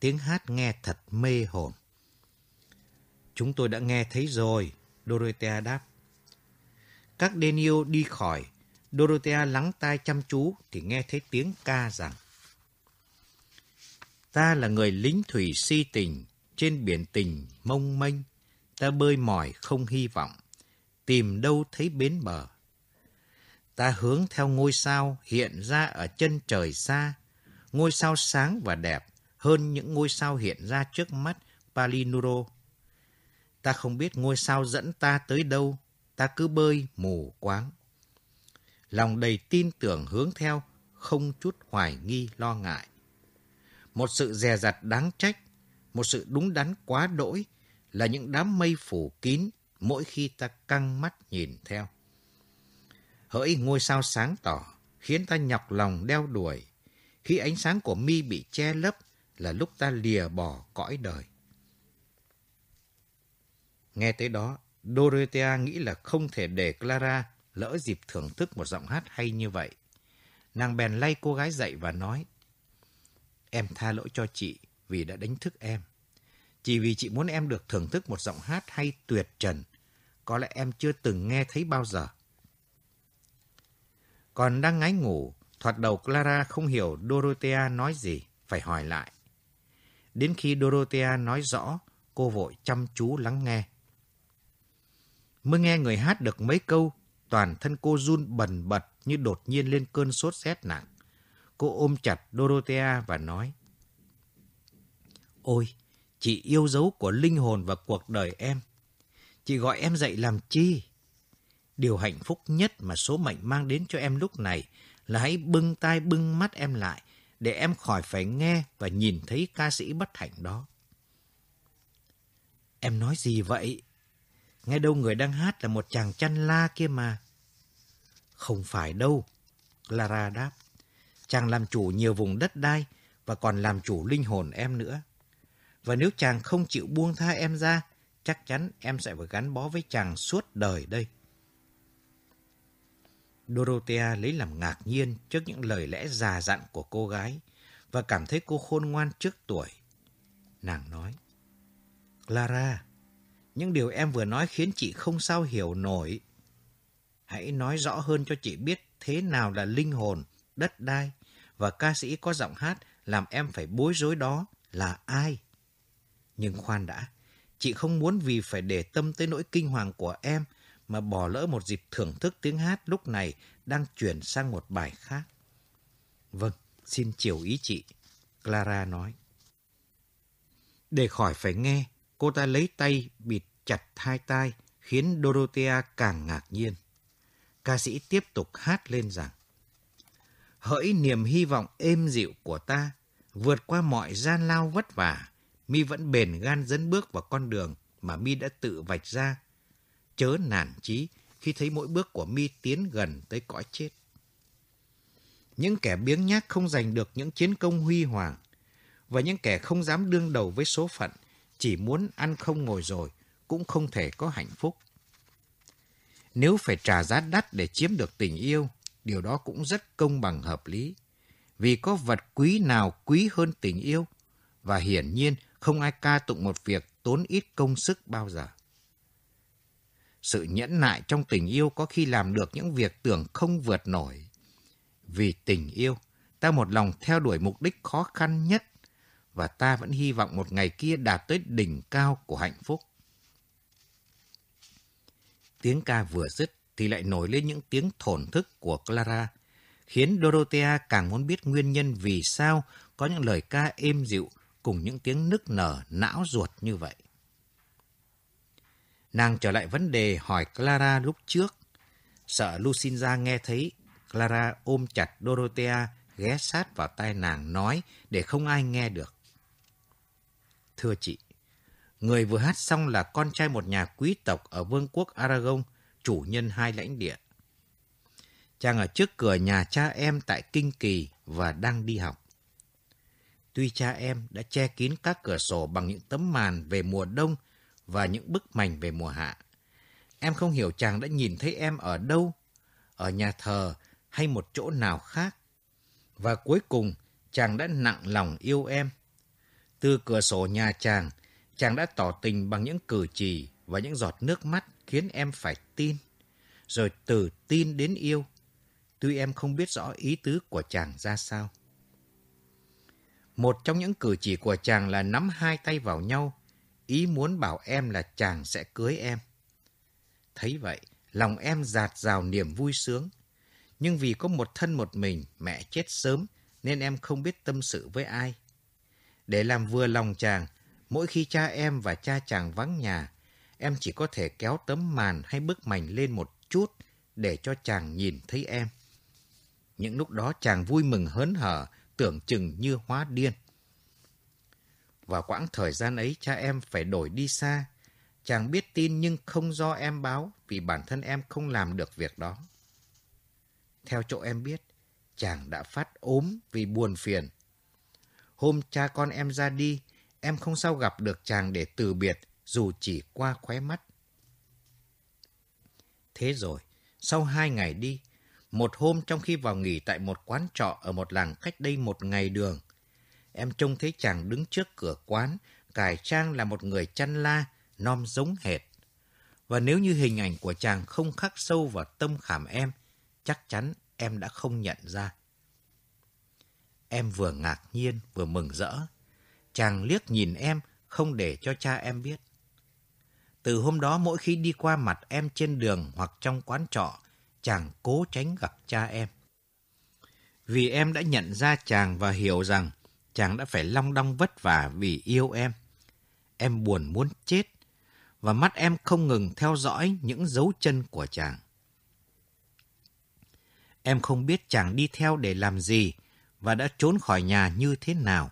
tiếng hát nghe thật mê hồn. Chúng tôi đã nghe thấy rồi, Dorothea đáp. Các daniel đi khỏi, Dorothea lắng tai chăm chú thì nghe thấy tiếng ca rằng Ta là người lính thủy si tình, trên biển tình mông mênh, ta bơi mỏi không hy vọng, tìm đâu thấy bến bờ. Ta hướng theo ngôi sao hiện ra ở chân trời xa, ngôi sao sáng và đẹp, hơn những ngôi sao hiện ra trước mắt Palinuro. Ta không biết ngôi sao dẫn ta tới đâu, ta cứ bơi mù quáng. Lòng đầy tin tưởng hướng theo, không chút hoài nghi lo ngại. Một sự dè dặt đáng trách, một sự đúng đắn quá đỗi là những đám mây phủ kín mỗi khi ta căng mắt nhìn theo. Hỡi ngôi sao sáng tỏ, khiến ta nhọc lòng đeo đuổi. Khi ánh sáng của mi bị che lấp là lúc ta lìa bỏ cõi đời. Nghe tới đó, Dorothea nghĩ là không thể để Clara lỡ dịp thưởng thức một giọng hát hay như vậy. Nàng bèn lay cô gái dậy và nói, Em tha lỗi cho chị vì đã đánh thức em. Chỉ vì chị muốn em được thưởng thức một giọng hát hay tuyệt trần, có lẽ em chưa từng nghe thấy bao giờ. Còn đang ngáy ngủ, thoạt đầu Clara không hiểu Dorothea nói gì, phải hỏi lại. Đến khi Dorothea nói rõ, cô vội chăm chú lắng nghe. Mới nghe người hát được mấy câu, toàn thân cô run bần bật như đột nhiên lên cơn sốt rét nặng. Cô ôm chặt Dorothea và nói. Ôi, chị yêu dấu của linh hồn và cuộc đời em. Chị gọi em dậy làm chi? Điều hạnh phúc nhất mà số mệnh mang đến cho em lúc này là hãy bưng tai bưng mắt em lại để em khỏi phải nghe và nhìn thấy ca sĩ bất hạnh đó. Em nói gì vậy? Nghe đâu người đang hát là một chàng chăn la kia mà. Không phải đâu, Clara đáp. Chàng làm chủ nhiều vùng đất đai và còn làm chủ linh hồn em nữa. Và nếu chàng không chịu buông tha em ra, chắc chắn em sẽ phải gắn bó với chàng suốt đời đây. Dorothea lấy làm ngạc nhiên trước những lời lẽ già dặn của cô gái và cảm thấy cô khôn ngoan trước tuổi. Nàng nói, Clara, những điều em vừa nói khiến chị không sao hiểu nổi. Hãy nói rõ hơn cho chị biết thế nào là linh hồn, đất đai và ca sĩ có giọng hát làm em phải bối rối đó là ai. Nhưng khoan đã, chị không muốn vì phải để tâm tới nỗi kinh hoàng của em mà bỏ lỡ một dịp thưởng thức tiếng hát lúc này đang chuyển sang một bài khác. Vâng, xin chiều ý chị, Clara nói. Để khỏi phải nghe, cô ta lấy tay bịt chặt hai tai, khiến Dorothea càng ngạc nhiên. Ca sĩ tiếp tục hát lên rằng, Hỡi niềm hy vọng êm dịu của ta, vượt qua mọi gian lao vất vả, mi vẫn bền gan dẫn bước vào con đường mà mi đã tự vạch ra. Chớ nản chí khi thấy mỗi bước của mi tiến gần tới cõi chết. Những kẻ biếng nhác không giành được những chiến công huy hoàng, và những kẻ không dám đương đầu với số phận, chỉ muốn ăn không ngồi rồi, cũng không thể có hạnh phúc. Nếu phải trả giá đắt để chiếm được tình yêu, điều đó cũng rất công bằng hợp lý. Vì có vật quý nào quý hơn tình yêu, và hiển nhiên không ai ca tụng một việc tốn ít công sức bao giờ. Sự nhẫn nại trong tình yêu có khi làm được những việc tưởng không vượt nổi. Vì tình yêu, ta một lòng theo đuổi mục đích khó khăn nhất và ta vẫn hy vọng một ngày kia đạt tới đỉnh cao của hạnh phúc. Tiếng ca vừa dứt thì lại nổi lên những tiếng thổn thức của Clara, khiến Dorothea càng muốn biết nguyên nhân vì sao có những lời ca êm dịu cùng những tiếng nức nở não ruột như vậy. Nàng trở lại vấn đề hỏi Clara lúc trước. Sợ Lucinda nghe thấy, Clara ôm chặt Dorothea ghé sát vào tai nàng nói để không ai nghe được. Thưa chị, người vừa hát xong là con trai một nhà quý tộc ở vương quốc Aragon, chủ nhân hai lãnh địa. Chàng ở trước cửa nhà cha em tại Kinh Kỳ và đang đi học. Tuy cha em đã che kín các cửa sổ bằng những tấm màn về mùa đông và những bức mảnh về mùa hạ, em không hiểu chàng đã nhìn thấy em ở đâu, ở nhà thờ hay một chỗ nào khác. Và cuối cùng, chàng đã nặng lòng yêu em. Từ cửa sổ nhà chàng, chàng đã tỏ tình bằng những cử chỉ và những giọt nước mắt khiến em phải tin. Rồi từ tin đến yêu, tuy em không biết rõ ý tứ của chàng ra sao. Một trong những cử chỉ của chàng là nắm hai tay vào nhau, ý muốn bảo em là chàng sẽ cưới em. Thấy vậy, lòng em giạt dào niềm vui sướng. Nhưng vì có một thân một mình, mẹ chết sớm, nên em không biết tâm sự với ai. Để làm vừa lòng chàng, mỗi khi cha em và cha chàng vắng nhà, em chỉ có thể kéo tấm màn hay bức mảnh lên một chút để cho chàng nhìn thấy em. Những lúc đó chàng vui mừng hớn hở, tưởng chừng như hóa điên. Vào quãng thời gian ấy cha em phải đổi đi xa. Chàng biết tin nhưng không do em báo vì bản thân em không làm được việc đó. Theo chỗ em biết, chàng đã phát ốm vì buồn phiền. Hôm cha con em ra đi, em không sao gặp được chàng để từ biệt, dù chỉ qua khóe mắt. Thế rồi, sau hai ngày đi, một hôm trong khi vào nghỉ tại một quán trọ ở một làng cách đây một ngày đường, em trông thấy chàng đứng trước cửa quán, cải trang là một người chăn la, nom giống hệt. Và nếu như hình ảnh của chàng không khắc sâu vào tâm khảm em, chắc chắn em đã không nhận ra. Em vừa ngạc nhiên vừa mừng rỡ. Chàng liếc nhìn em, không để cho cha em biết. Từ hôm đó mỗi khi đi qua mặt em trên đường hoặc trong quán trọ, chàng cố tránh gặp cha em. Vì em đã nhận ra chàng và hiểu rằng chàng đã phải long đong vất vả vì yêu em. Em buồn muốn chết, và mắt em không ngừng theo dõi những dấu chân của chàng. Em không biết chàng đi theo để làm gì và đã trốn khỏi nhà như thế nào.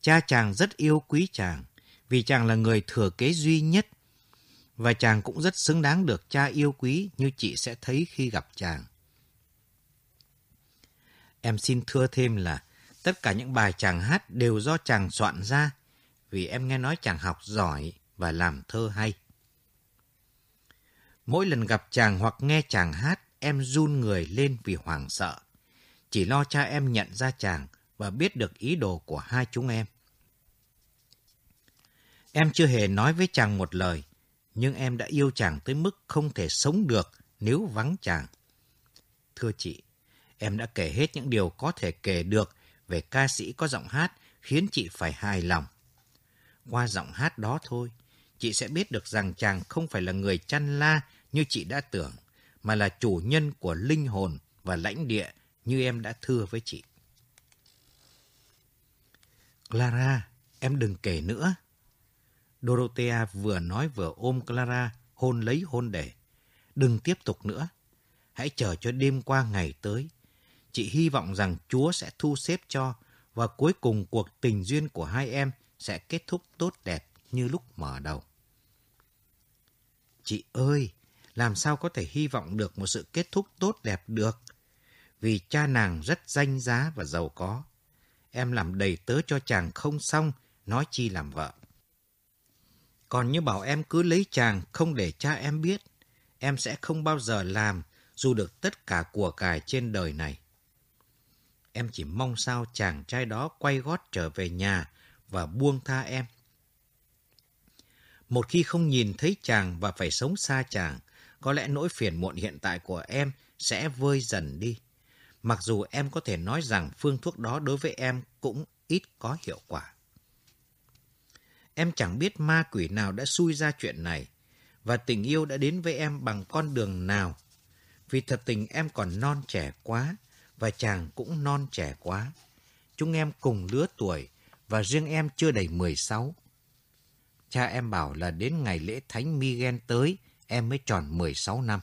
Cha chàng rất yêu quý chàng vì chàng là người thừa kế duy nhất và chàng cũng rất xứng đáng được cha yêu quý như chị sẽ thấy khi gặp chàng. Em xin thưa thêm là tất cả những bài chàng hát đều do chàng soạn ra vì em nghe nói chàng học giỏi và làm thơ hay. Mỗi lần gặp chàng hoặc nghe chàng hát, em run người lên vì hoảng sợ. Chỉ lo cha em nhận ra chàng và biết được ý đồ của hai chúng em. Em chưa hề nói với chàng một lời, nhưng em đã yêu chàng tới mức không thể sống được nếu vắng chàng. Thưa chị, em đã kể hết những điều có thể kể được về ca sĩ có giọng hát khiến chị phải hài lòng. Qua giọng hát đó thôi, chị sẽ biết được rằng chàng không phải là người chăn la như chị đã tưởng, mà là chủ nhân của linh hồn và lãnh địa như em đã thưa với chị. Clara, em đừng kể nữa. Dorothea vừa nói vừa ôm Clara, hôn lấy hôn để. Đừng tiếp tục nữa. Hãy chờ cho đêm qua ngày tới. Chị hy vọng rằng Chúa sẽ thu xếp cho và cuối cùng cuộc tình duyên của hai em sẽ kết thúc tốt đẹp như lúc mở đầu. Chị ơi, làm sao có thể hy vọng được một sự kết thúc tốt đẹp được? Vì cha nàng rất danh giá và giàu có. Em làm đầy tớ cho chàng không xong, nói chi làm vợ. Còn như bảo em cứ lấy chàng không để cha em biết, em sẽ không bao giờ làm dù được tất cả của cải trên đời này. Em chỉ mong sao chàng trai đó quay gót trở về nhà và buông tha em. Một khi không nhìn thấy chàng và phải sống xa chàng, có lẽ nỗi phiền muộn hiện tại của em sẽ vơi dần đi. Mặc dù em có thể nói rằng phương thuốc đó đối với em cũng ít có hiệu quả. Em chẳng biết ma quỷ nào đã xui ra chuyện này và tình yêu đã đến với em bằng con đường nào. Vì thật tình em còn non trẻ quá và chàng cũng non trẻ quá. Chúng em cùng lứa tuổi và riêng em chưa đầy 16. Cha em bảo là đến ngày lễ Thánh Miguel tới, em mới tròn 16 năm.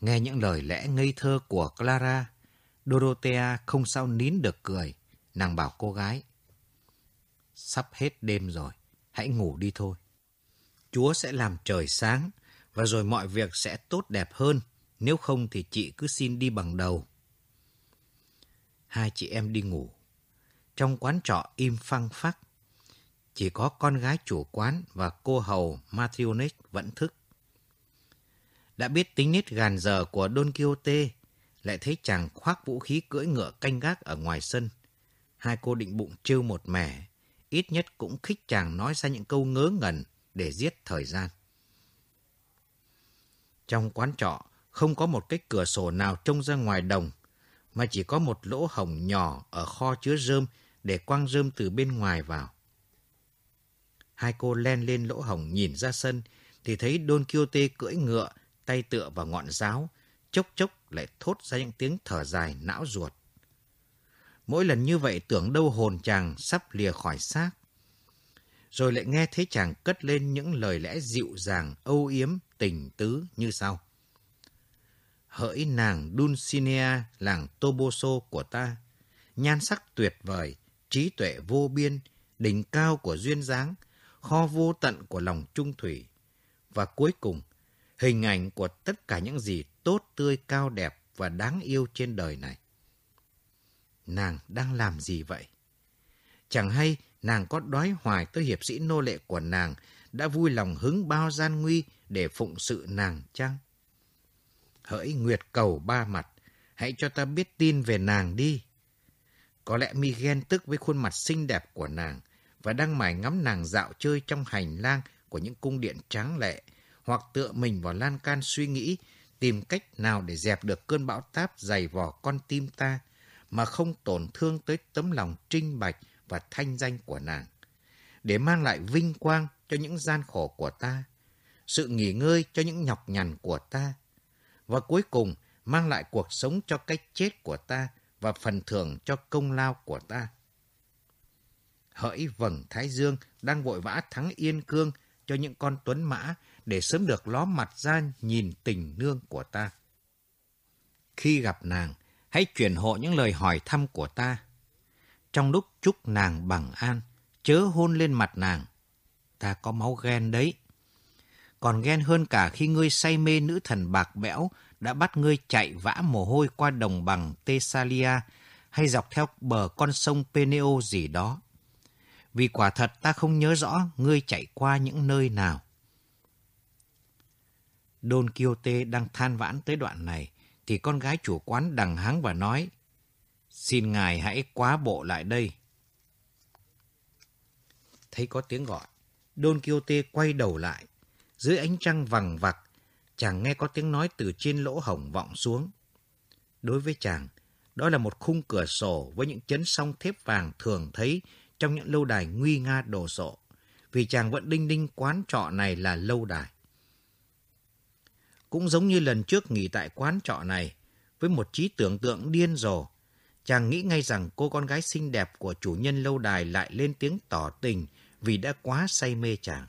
Nghe những lời lẽ ngây thơ của Clara, Dorothea không sao nín được cười. Nàng bảo cô gái, sắp hết đêm rồi, hãy ngủ đi thôi. Chúa sẽ làm trời sáng, và rồi mọi việc sẽ tốt đẹp hơn, nếu không thì chị cứ xin đi bằng đầu. Hai chị em đi ngủ. Trong quán trọ im phăng phắc, chỉ có con gái chủ quán và cô hầu Matrionet vẫn thức. Đã biết tính nết gàn giờ của Don Quixote, lại thấy chàng khoác vũ khí cưỡi ngựa canh gác ở ngoài sân. Hai cô định bụng trêu một mẻ, ít nhất cũng khích chàng nói ra những câu ngớ ngẩn để giết thời gian. Trong quán trọ, không có một cái cửa sổ nào trông ra ngoài đồng, mà chỉ có một lỗ hổng nhỏ ở kho chứa rơm để quăng rơm từ bên ngoài vào. Hai cô len lên lỗ hổng nhìn ra sân, thì thấy Don Quixote cưỡi ngựa, tay tựa vào ngọn giáo, chốc chốc lại thốt ra những tiếng thở dài não ruột. Mỗi lần như vậy tưởng đâu hồn chàng sắp lìa khỏi xác. Rồi lại nghe thấy chàng cất lên những lời lẽ dịu dàng, âu yếm, tình tứ như sau. Hỡi nàng Dulcinea làng Toboso của ta, nhan sắc tuyệt vời, trí tuệ vô biên, đỉnh cao của duyên dáng, kho vô tận của lòng trung thủy. Và cuối cùng, hình ảnh của tất cả những gì tốt tươi cao đẹp và đáng yêu trên đời này. Nàng đang làm gì vậy? Chẳng hay nàng có đói hoài tới hiệp sĩ nô lệ của nàng đã vui lòng hứng bao gian nguy để phụng sự nàng chăng? Hỡi Nguyệt cầu ba mặt, hãy cho ta biết tin về nàng đi. Có lẽ mi ghen tức với khuôn mặt xinh đẹp của nàng và đang mải ngắm nàng dạo chơi trong hành lang của những cung điện tráng lệ, hoặc tựa mình vào lan can suy nghĩ tìm cách nào để dẹp được cơn bão táp dày vò con tim ta mà không tổn thương tới tấm lòng trinh bạch và thanh danh của nàng, để mang lại vinh quang cho những gian khổ của ta, sự nghỉ ngơi cho những nhọc nhằn của ta, và cuối cùng mang lại cuộc sống cho cái chết của ta và phần thưởng cho công lao của ta. Hỡi vầng Thái Dương đang vội vã thắng Yên Cương cho những con tuấn mã để sớm được ló mặt ra nhìn tình nương của ta. Khi gặp nàng, hãy chuyển hộ những lời hỏi thăm của ta. Trong lúc chúc nàng bằng an, chớ hôn lên mặt nàng. Ta có máu ghen đấy. Còn ghen hơn cả khi ngươi say mê nữ thần bạc bẽo đã bắt ngươi chạy vã mồ hôi qua đồng bằng Tesalia hay dọc theo bờ con sông Peneo gì đó. Vì quả thật ta không nhớ rõ ngươi chạy qua những nơi nào. Don Quixote đang than vãn tới đoạn này, thì con gái chủ quán đằng háng và nói, Xin ngài hãy quá bộ lại đây. Thấy có tiếng gọi, Don Quixote quay đầu lại. Dưới ánh trăng vằng vặc, chàng nghe có tiếng nói từ trên lỗ hổng vọng xuống. Đối với chàng, đó là một khung cửa sổ với những chấn song thép vàng thường thấy trong những lâu đài nguy nga đồ sộ, vì chàng vẫn đinh đinh quán trọ này là lâu đài. Cũng giống như lần trước nghỉ tại quán trọ này, với một trí tưởng tượng điên rồ, chàng nghĩ ngay rằng cô con gái xinh đẹp của chủ nhân lâu đài lại lên tiếng tỏ tình vì đã quá say mê chàng.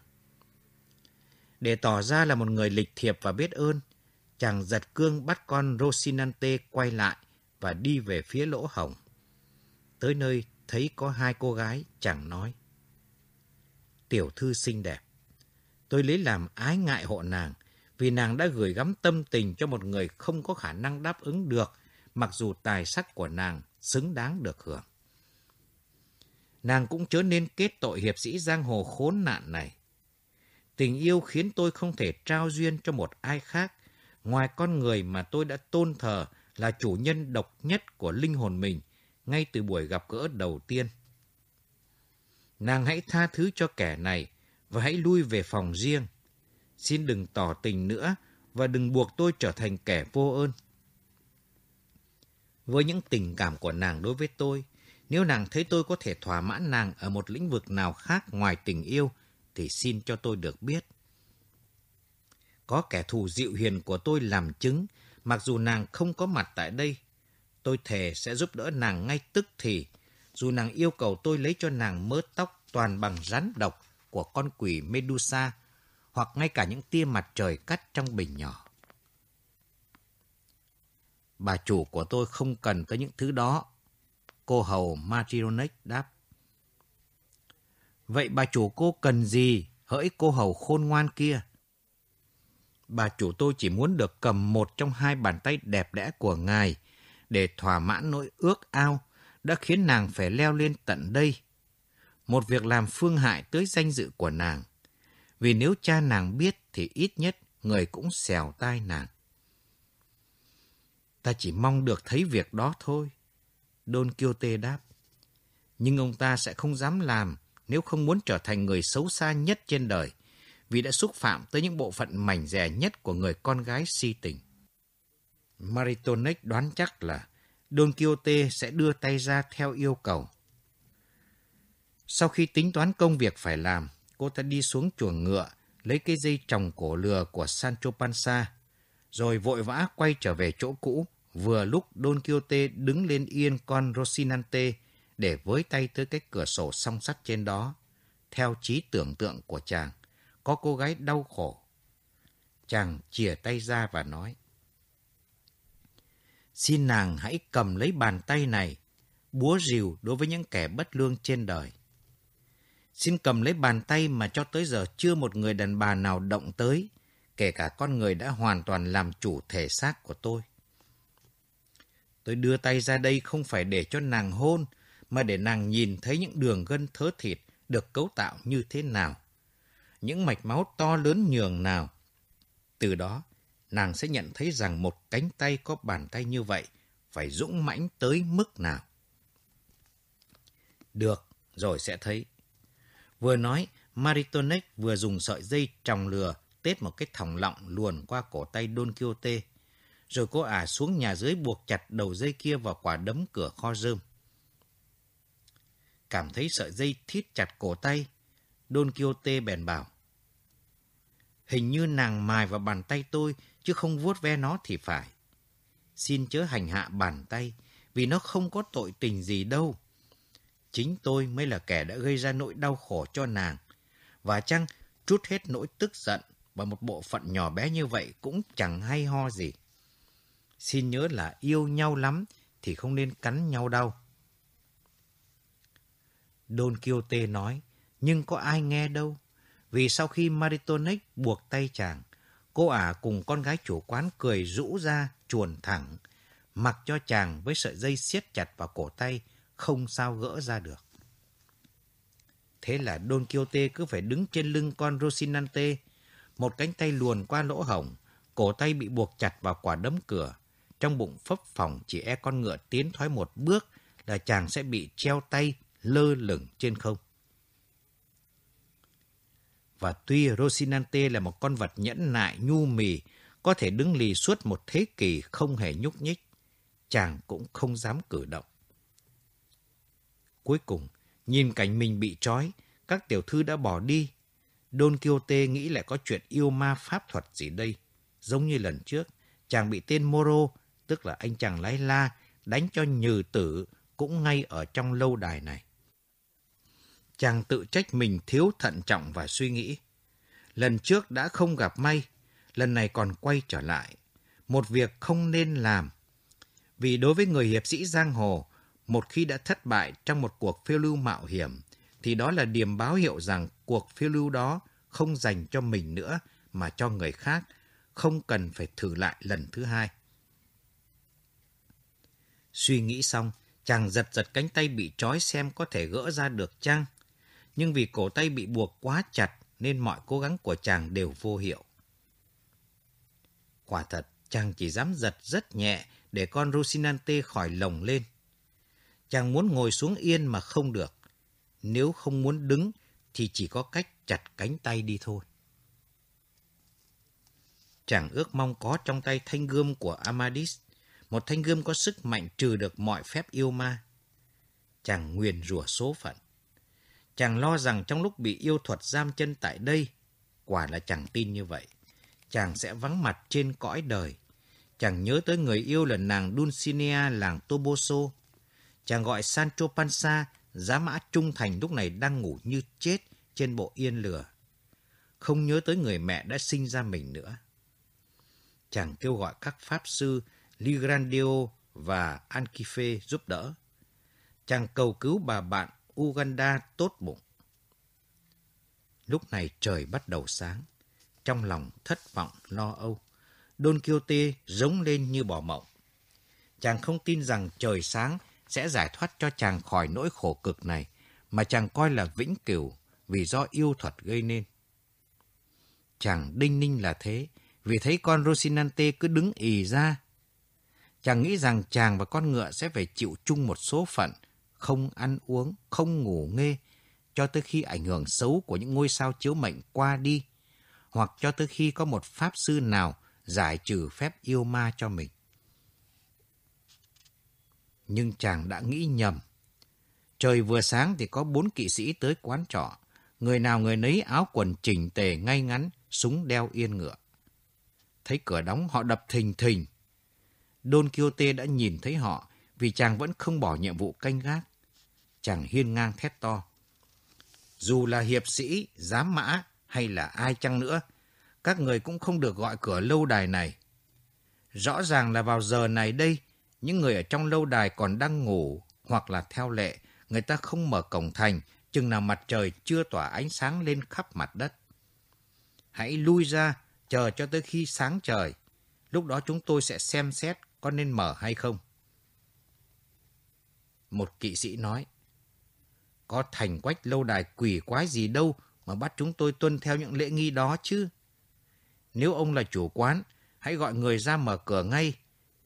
Để tỏ ra là một người lịch thiệp và biết ơn, chàng giật cương bắt con Rosinante quay lại và đi về phía lỗ hồng. Tới nơi thấy có hai cô gái, chàng nói. Tiểu thư xinh đẹp, tôi lấy làm ái ngại hộ nàng vì nàng đã gửi gắm tâm tình cho một người không có khả năng đáp ứng được, mặc dù tài sắc của nàng xứng đáng được hưởng. Nàng cũng chớ nên kết tội hiệp sĩ giang hồ khốn nạn này. Tình yêu khiến tôi không thể trao duyên cho một ai khác, ngoài con người mà tôi đã tôn thờ là chủ nhân độc nhất của linh hồn mình ngay từ buổi gặp gỡ đầu tiên. Nàng hãy tha thứ cho kẻ này và hãy lui về phòng riêng. Xin đừng tỏ tình nữa và đừng buộc tôi trở thành kẻ vô ơn. Với những tình cảm của nàng đối với tôi, nếu nàng thấy tôi có thể thỏa mãn nàng ở một lĩnh vực nào khác ngoài tình yêu, thì xin cho tôi được biết. Có kẻ thù dịu hiền của tôi làm chứng, mặc dù nàng không có mặt tại đây, tôi thề sẽ giúp đỡ nàng ngay tức thì, dù nàng yêu cầu tôi lấy cho nàng mớ tóc toàn bằng rắn độc của con quỷ Medusa hoặc ngay cả những tia mặt trời cắt trong bình nhỏ. Bà chủ của tôi không cần tới những thứ đó. Cô hầu Matrionek đáp. Vậy bà chủ cô cần gì, hỡi cô hầu khôn ngoan kia? Bà chủ tôi chỉ muốn được cầm một trong hai bàn tay đẹp đẽ của ngài để thỏa mãn nỗi ước ao đã khiến nàng phải leo lên tận đây. Một việc làm phương hại tới danh dự của nàng vì nếu cha nàng biết thì ít nhất người cũng xèo tai nàng. Ta chỉ mong được thấy việc đó thôi. Don Quixote đáp. Nhưng ông ta sẽ không dám làm nếu không muốn trở thành người xấu xa nhất trên đời, vì đã xúc phạm tới những bộ phận mảnh rẻ nhất của người con gái si tình. Maritonek đoán chắc là Don Quixote sẽ đưa tay ra theo yêu cầu. Sau khi tính toán công việc phải làm, cô ta đi xuống chuồng ngựa, lấy cái dây tròng cổ lừa của Sancho Panza, rồi vội vã quay trở về chỗ cũ, vừa lúc Don Quixote đứng lên yên con Rocinante để với tay tới cái cửa sổ song sắt trên đó. Theo trí tưởng tượng của chàng, có cô gái đau khổ. Chàng chìa tay ra và nói, Xin nàng hãy cầm lấy bàn tay này, búa rìu đối với những kẻ bất lương trên đời. Xin cầm lấy bàn tay mà cho tới giờ chưa một người đàn bà nào động tới, kể cả con người đã hoàn toàn làm chủ thể xác của tôi. Tôi đưa tay ra đây không phải để cho nàng hôn, mà để nàng nhìn thấy những đường gân thớ thịt được cấu tạo như thế nào. Những mạch máu to lớn nhường nào. Từ đó, nàng sẽ nhận thấy rằng một cánh tay có bàn tay như vậy phải dũng mãnh tới mức nào. Được, rồi sẽ thấy. Vừa nói, Maritonek vừa dùng sợi dây tròng lừa tết một cái thòng lọng luồn qua cổ tay Don Quixote. Rồi cô ả xuống nhà dưới buộc chặt đầu dây kia vào quả đấm cửa kho rơm. Cảm thấy sợi dây thít chặt cổ tay, Don Quixote bèn bảo. Hình như nàng mài vào bàn tay tôi, chứ không vuốt ve nó thì phải. Xin chớ hành hạ bàn tay, vì nó không có tội tình gì đâu. Chính tôi mới là kẻ đã gây ra nỗi đau khổ cho nàng. Và chăng trút hết nỗi tức giận và một bộ phận nhỏ bé như vậy cũng chẳng hay ho gì. Xin nhớ là yêu nhau lắm thì không nên cắn nhau đâu Don Quixote nói, nhưng có ai nghe đâu. Vì sau khi Maritonic buộc tay chàng, cô ả cùng con gái chủ quán cười rũ ra, chuồn thẳng, mặc cho chàng với sợi dây siết chặt vào cổ tay, không sao gỡ ra được. Thế là Don Quixote cứ phải đứng trên lưng con Rosinante, một cánh tay luồn qua lỗ hổng, cổ tay bị buộc chặt vào quả đấm cửa. Trong bụng phấp phỏng chỉ e con ngựa tiến thoái một bước là chàng sẽ bị treo tay lơ lửng trên không. Và tuy Rosinante là một con vật nhẫn nại nhu mì, có thể đứng lì suốt một thế kỷ không hề nhúc nhích, chàng cũng không dám cử động. Cuối cùng, nhìn cảnh mình bị trói, các tiểu thư đã bỏ đi. Don Quixote nghĩ lại có chuyện yêu ma pháp thuật gì đây. Giống như lần trước, chàng bị tên Moro, tức là anh chàng lái la, đánh cho nhừ tử cũng ngay ở trong lâu đài này. Chàng tự trách mình thiếu thận trọng và suy nghĩ. Lần trước đã không gặp may, lần này còn quay trở lại. Một việc không nên làm. Vì đối với người hiệp sĩ giang hồ, một khi đã thất bại trong một cuộc phiêu lưu mạo hiểm, thì đó là điểm báo hiệu rằng cuộc phiêu lưu đó không dành cho mình nữa mà cho người khác, không cần phải thử lại lần thứ hai. Suy nghĩ xong, chàng giật giật cánh tay bị trói xem có thể gỡ ra được chăng. Nhưng vì cổ tay bị buộc quá chặt nên mọi cố gắng của chàng đều vô hiệu. Quả thật, chàng chỉ dám giật rất nhẹ để con Rosinante khỏi lồng lên. Chàng muốn ngồi xuống yên mà không được. Nếu không muốn đứng thì chỉ có cách chặt cánh tay đi thôi. Chàng ước mong có trong tay thanh gươm của Amadis, một thanh gươm có sức mạnh trừ được mọi phép yêu ma. Chàng nguyền rủa số phận. Chàng lo rằng trong lúc bị yêu thuật giam chân tại đây, quả là chàng tin như vậy. Chàng sẽ vắng mặt trên cõi đời. Chàng nhớ tới người yêu là nàng Dulcinea làng Toboso. Chàng gọi Sancho Panza, giá mã trung thành lúc này đang ngủ như chết trên bộ yên lửa. Không nhớ tới người mẹ đã sinh ra mình nữa. Chàng kêu gọi các pháp sư Ligrandio và Anquife giúp đỡ. Chàng cầu cứu bà bạn Uganda tốt bụng. Lúc này trời bắt đầu sáng. Trong lòng thất vọng, lo âu. Don Quixote giống lên như bỏ mộng. Chàng không tin rằng trời sáng sẽ giải thoát cho chàng khỏi nỗi khổ cực này, mà chàng coi là vĩnh cửu vì do yêu thuật gây nên. Chàng đinh ninh là thế, vì thấy con Rosinante cứ đứng ì ra. Chàng nghĩ rằng chàng và con ngựa sẽ phải chịu chung một số phận, không ăn uống, không ngủ nghê, cho tới khi ảnh hưởng xấu của những ngôi sao chiếu mệnh qua đi, hoặc cho tới khi có một pháp sư nào giải trừ phép yêu ma cho mình. Nhưng chàng đã nghĩ nhầm. Trời vừa sáng thì có bốn kỵ sĩ tới quán trọ. Người nào người nấy áo quần chỉnh tề ngay ngắn, súng đeo yên ngựa. Thấy cửa đóng họ đập thình thình. Don Quixote đã nhìn thấy họ vì chàng vẫn không bỏ nhiệm vụ canh gác. Chàng hiên ngang thét to. Dù là hiệp sĩ, giám mã hay là ai chăng nữa, các người cũng không được gọi cửa lâu đài này. Rõ ràng là vào giờ này đây, những người ở trong lâu đài còn đang ngủ hoặc là theo lệ, người ta không mở cổng thành chừng nào mặt trời chưa tỏa ánh sáng lên khắp mặt đất. Hãy lui ra, chờ cho tới khi sáng trời. Lúc đó chúng tôi sẽ xem xét có nên mở hay không. Một kỵ sĩ nói, có thành quách lâu đài quỷ quái gì đâu mà bắt chúng tôi tuân theo những lễ nghi đó chứ. Nếu ông là chủ quán, hãy gọi người ra mở cửa ngay.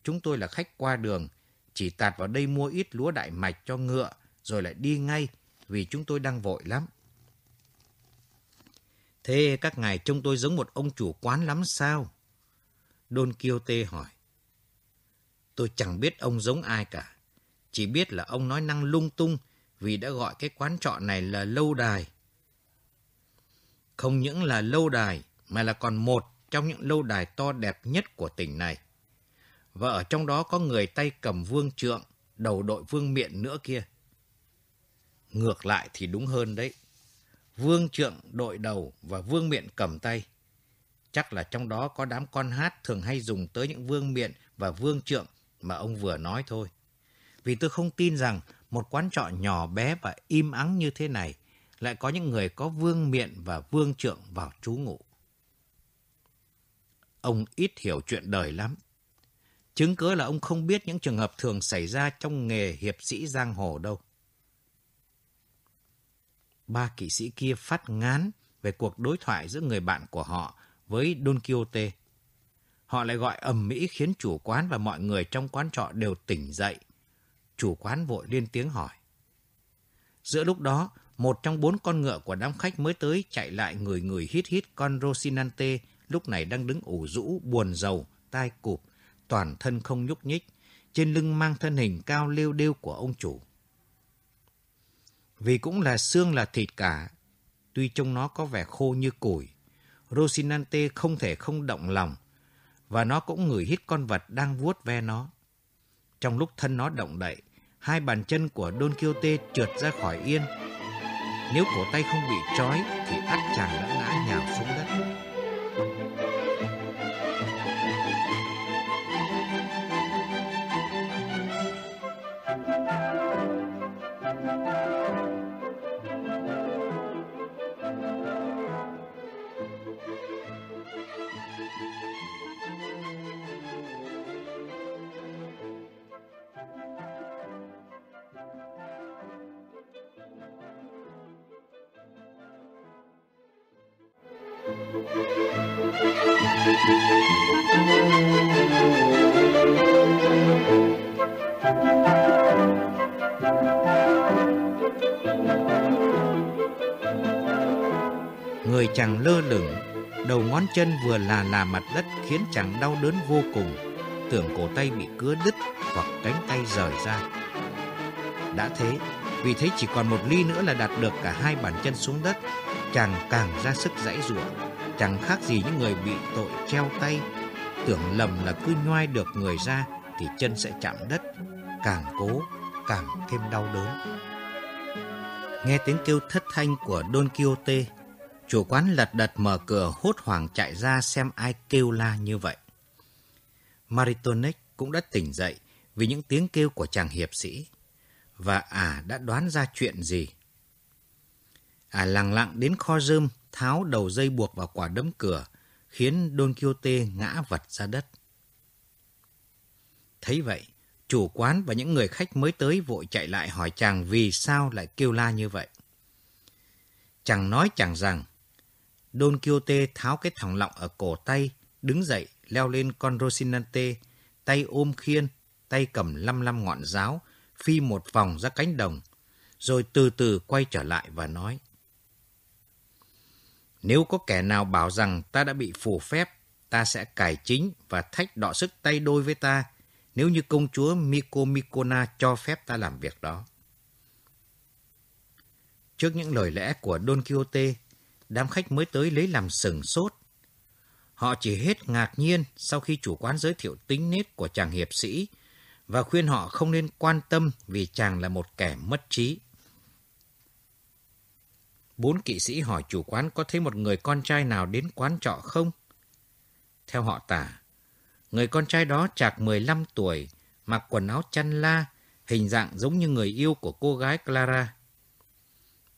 Chúng tôi là khách qua đường, chỉ tạt vào đây mua ít lúa đại mạch cho ngựa, rồi lại đi ngay, vì chúng tôi đang vội lắm. Thế các ngài trông tôi giống một ông chủ quán lắm sao? Don Quixote hỏi. Tôi chẳng biết ông giống ai cả. Chỉ biết là ông nói năng lung tung vì đã gọi cái quán trọ này là lâu đài. Không những là lâu đài mà là còn một trong những lâu đài to đẹp nhất của tỉnh này. Và ở trong đó có người tay cầm vương trượng, đầu đội vương miện nữa kia. Ngược lại thì đúng hơn đấy. Vương trượng đội đầu và vương miện cầm tay. Chắc là trong đó có đám con hát thường hay dùng tới những vương miện và vương trượng mà ông vừa nói thôi. Vì tôi không tin rằng một quán trọ nhỏ bé và im ắng như thế này, lại có những người có vương miện và vương trượng vào trú ngụ. Ông ít hiểu chuyện đời lắm. Chứng cứ là ông không biết những trường hợp thường xảy ra trong nghề hiệp sĩ giang hồ đâu. Ba kỵ sĩ kia phát ngán về cuộc đối thoại giữa người bạn của họ với Don Quixote. Họ lại gọi ầm mỹ khiến chủ quán và mọi người trong quán trọ đều tỉnh dậy. Chủ quán vội lên tiếng hỏi. Giữa lúc đó, một trong bốn con ngựa của đám khách mới tới chạy lại người người hít hít con Rosinante lúc này đang đứng ủ rũ, buồn rầu, tai cụp, toàn thân không nhúc nhích, trên lưng mang thân hình cao lêu đêu của ông chủ. Vì cũng là xương là thịt cả, tuy trông nó có vẻ khô như củi, Rosinante không thể không động lòng, và nó cũng ngửi hít con vật đang vuốt ve nó. Trong lúc thân nó động đậy, hai bàn chân của Don Quixote trượt ra khỏi yên. Nếu cổ tay không bị trói, thì ắt chàng đã ngã nhào xuống đất. Chân vừa là là mặt đất khiến chàng đau đớn vô cùng, tưởng cổ tay bị cứa đứt hoặc cánh tay rời ra. Đã thế, vì thế chỉ còn một ly nữa là đặt được cả hai bàn chân xuống đất, chàng càng ra sức giãy giụa, chẳng khác gì những người bị tội treo tay, tưởng lầm là cứ nhoai được người ra thì chân sẽ chạm đất, càng cố càng thêm đau đớn. Nghe tiếng kêu thất thanh của Don Quixote, chủ quán lật đật mở cửa hốt hoảng chạy ra xem ai kêu la như vậy. Maritonic cũng đã tỉnh dậy vì những tiếng kêu của chàng hiệp sĩ và ả à đã đoán ra chuyện gì. Ả à lặng lặng đến kho rơm, tháo đầu dây buộc vào quả đấm cửa, khiến Don Quixote ngã vật ra đất. Thấy vậy, chủ quán và những người khách mới tới vội chạy lại hỏi chàng vì sao lại kêu la như vậy. Chàng nói chàng rằng, Don Quixote tháo cái thòng lọng ở cổ tay, đứng dậy, leo lên con Rosinante, tay ôm khiên, tay cầm lăm lăm ngọn giáo, phi một vòng ra cánh đồng, rồi từ từ quay trở lại và nói. Nếu có kẻ nào bảo rằng ta đã bị phù phép, ta sẽ cải chính và thách đọ sức tay đôi với ta nếu như công chúa Miko Mikona cho phép ta làm việc đó. Trước những lời lẽ của Don Quixote, đám khách mới tới lấy làm sừng sốt. Họ chỉ hết ngạc nhiên sau khi chủ quán giới thiệu tính nết của chàng hiệp sĩ và khuyên họ không nên quan tâm vì chàng là một kẻ mất trí. Bốn kỵ sĩ hỏi chủ quán có thấy một người con trai nào đến quán trọ không? Theo họ tả, người con trai đó chạc 15 tuổi, mặc quần áo chăn la, hình dạng giống như người yêu của cô gái Clara.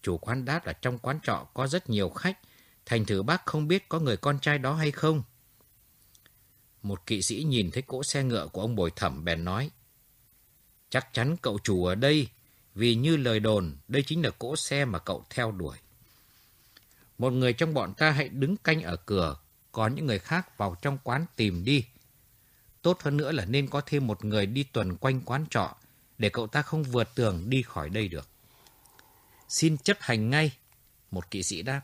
Chủ quán đáp là trong quán trọ có rất nhiều khách, thành thử bác không biết có người con trai đó hay không. Một kỵ sĩ nhìn thấy cỗ xe ngựa của ông bồi thẩm bèn nói. Chắc chắn cậu chủ ở đây, vì như lời đồn, đây chính là cỗ xe mà cậu theo đuổi. Một người trong bọn ta hãy đứng canh ở cửa, còn những người khác vào trong quán tìm đi. Tốt hơn nữa là nên có thêm một người đi tuần quanh quán trọ, để cậu ta không vượt tường đi khỏi đây được. Xin chấp hành ngay, một kỵ sĩ đáp.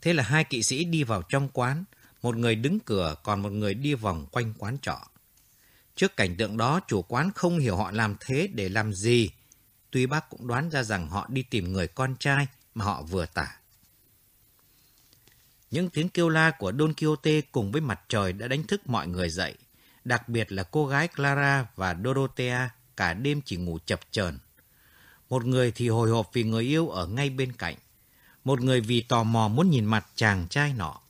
Thế là hai kỵ sĩ đi vào trong quán, một người đứng cửa còn một người đi vòng quanh quán trọ. Trước cảnh tượng đó, chủ quán không hiểu họ làm thế để làm gì. Tuy bác cũng đoán ra rằng họ đi tìm người con trai mà họ vừa tả. Những tiếng kêu la của Don Quixote cùng với mặt trời đã đánh thức mọi người dậy, đặc biệt là cô gái Clara và Dorothea cả đêm chỉ ngủ chập chờn. Một người thì hồi hộp vì người yêu ở ngay bên cạnh, một người vì tò mò muốn nhìn mặt chàng trai nọ.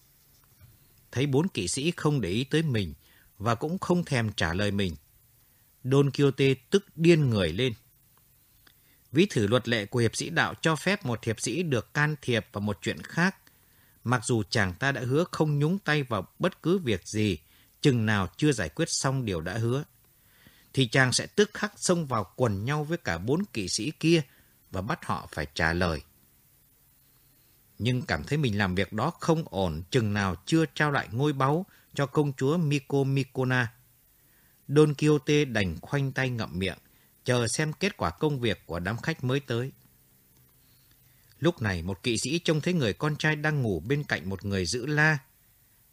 Thấy bốn kỵ sĩ không để ý tới mình và cũng không thèm trả lời mình. Don Quixote tức điên người lên. Ví thử luật lệ của hiệp sĩ đạo cho phép một hiệp sĩ được can thiệp vào một chuyện khác, mặc dù chàng ta đã hứa không nhúng tay vào bất cứ việc gì, chừng nào chưa giải quyết xong điều đã hứa, thì chàng sẽ tức khắc xông vào quần nhau với cả bốn kỵ sĩ kia và bắt họ phải trả lời. Nhưng cảm thấy mình làm việc đó không ổn chừng nào chưa trao lại ngôi báu cho công chúa Miko Mikona. Don Quixote đành khoanh tay ngậm miệng, chờ xem kết quả công việc của đám khách mới tới. Lúc này một kỵ sĩ trông thấy người con trai đang ngủ bên cạnh một người giữ la.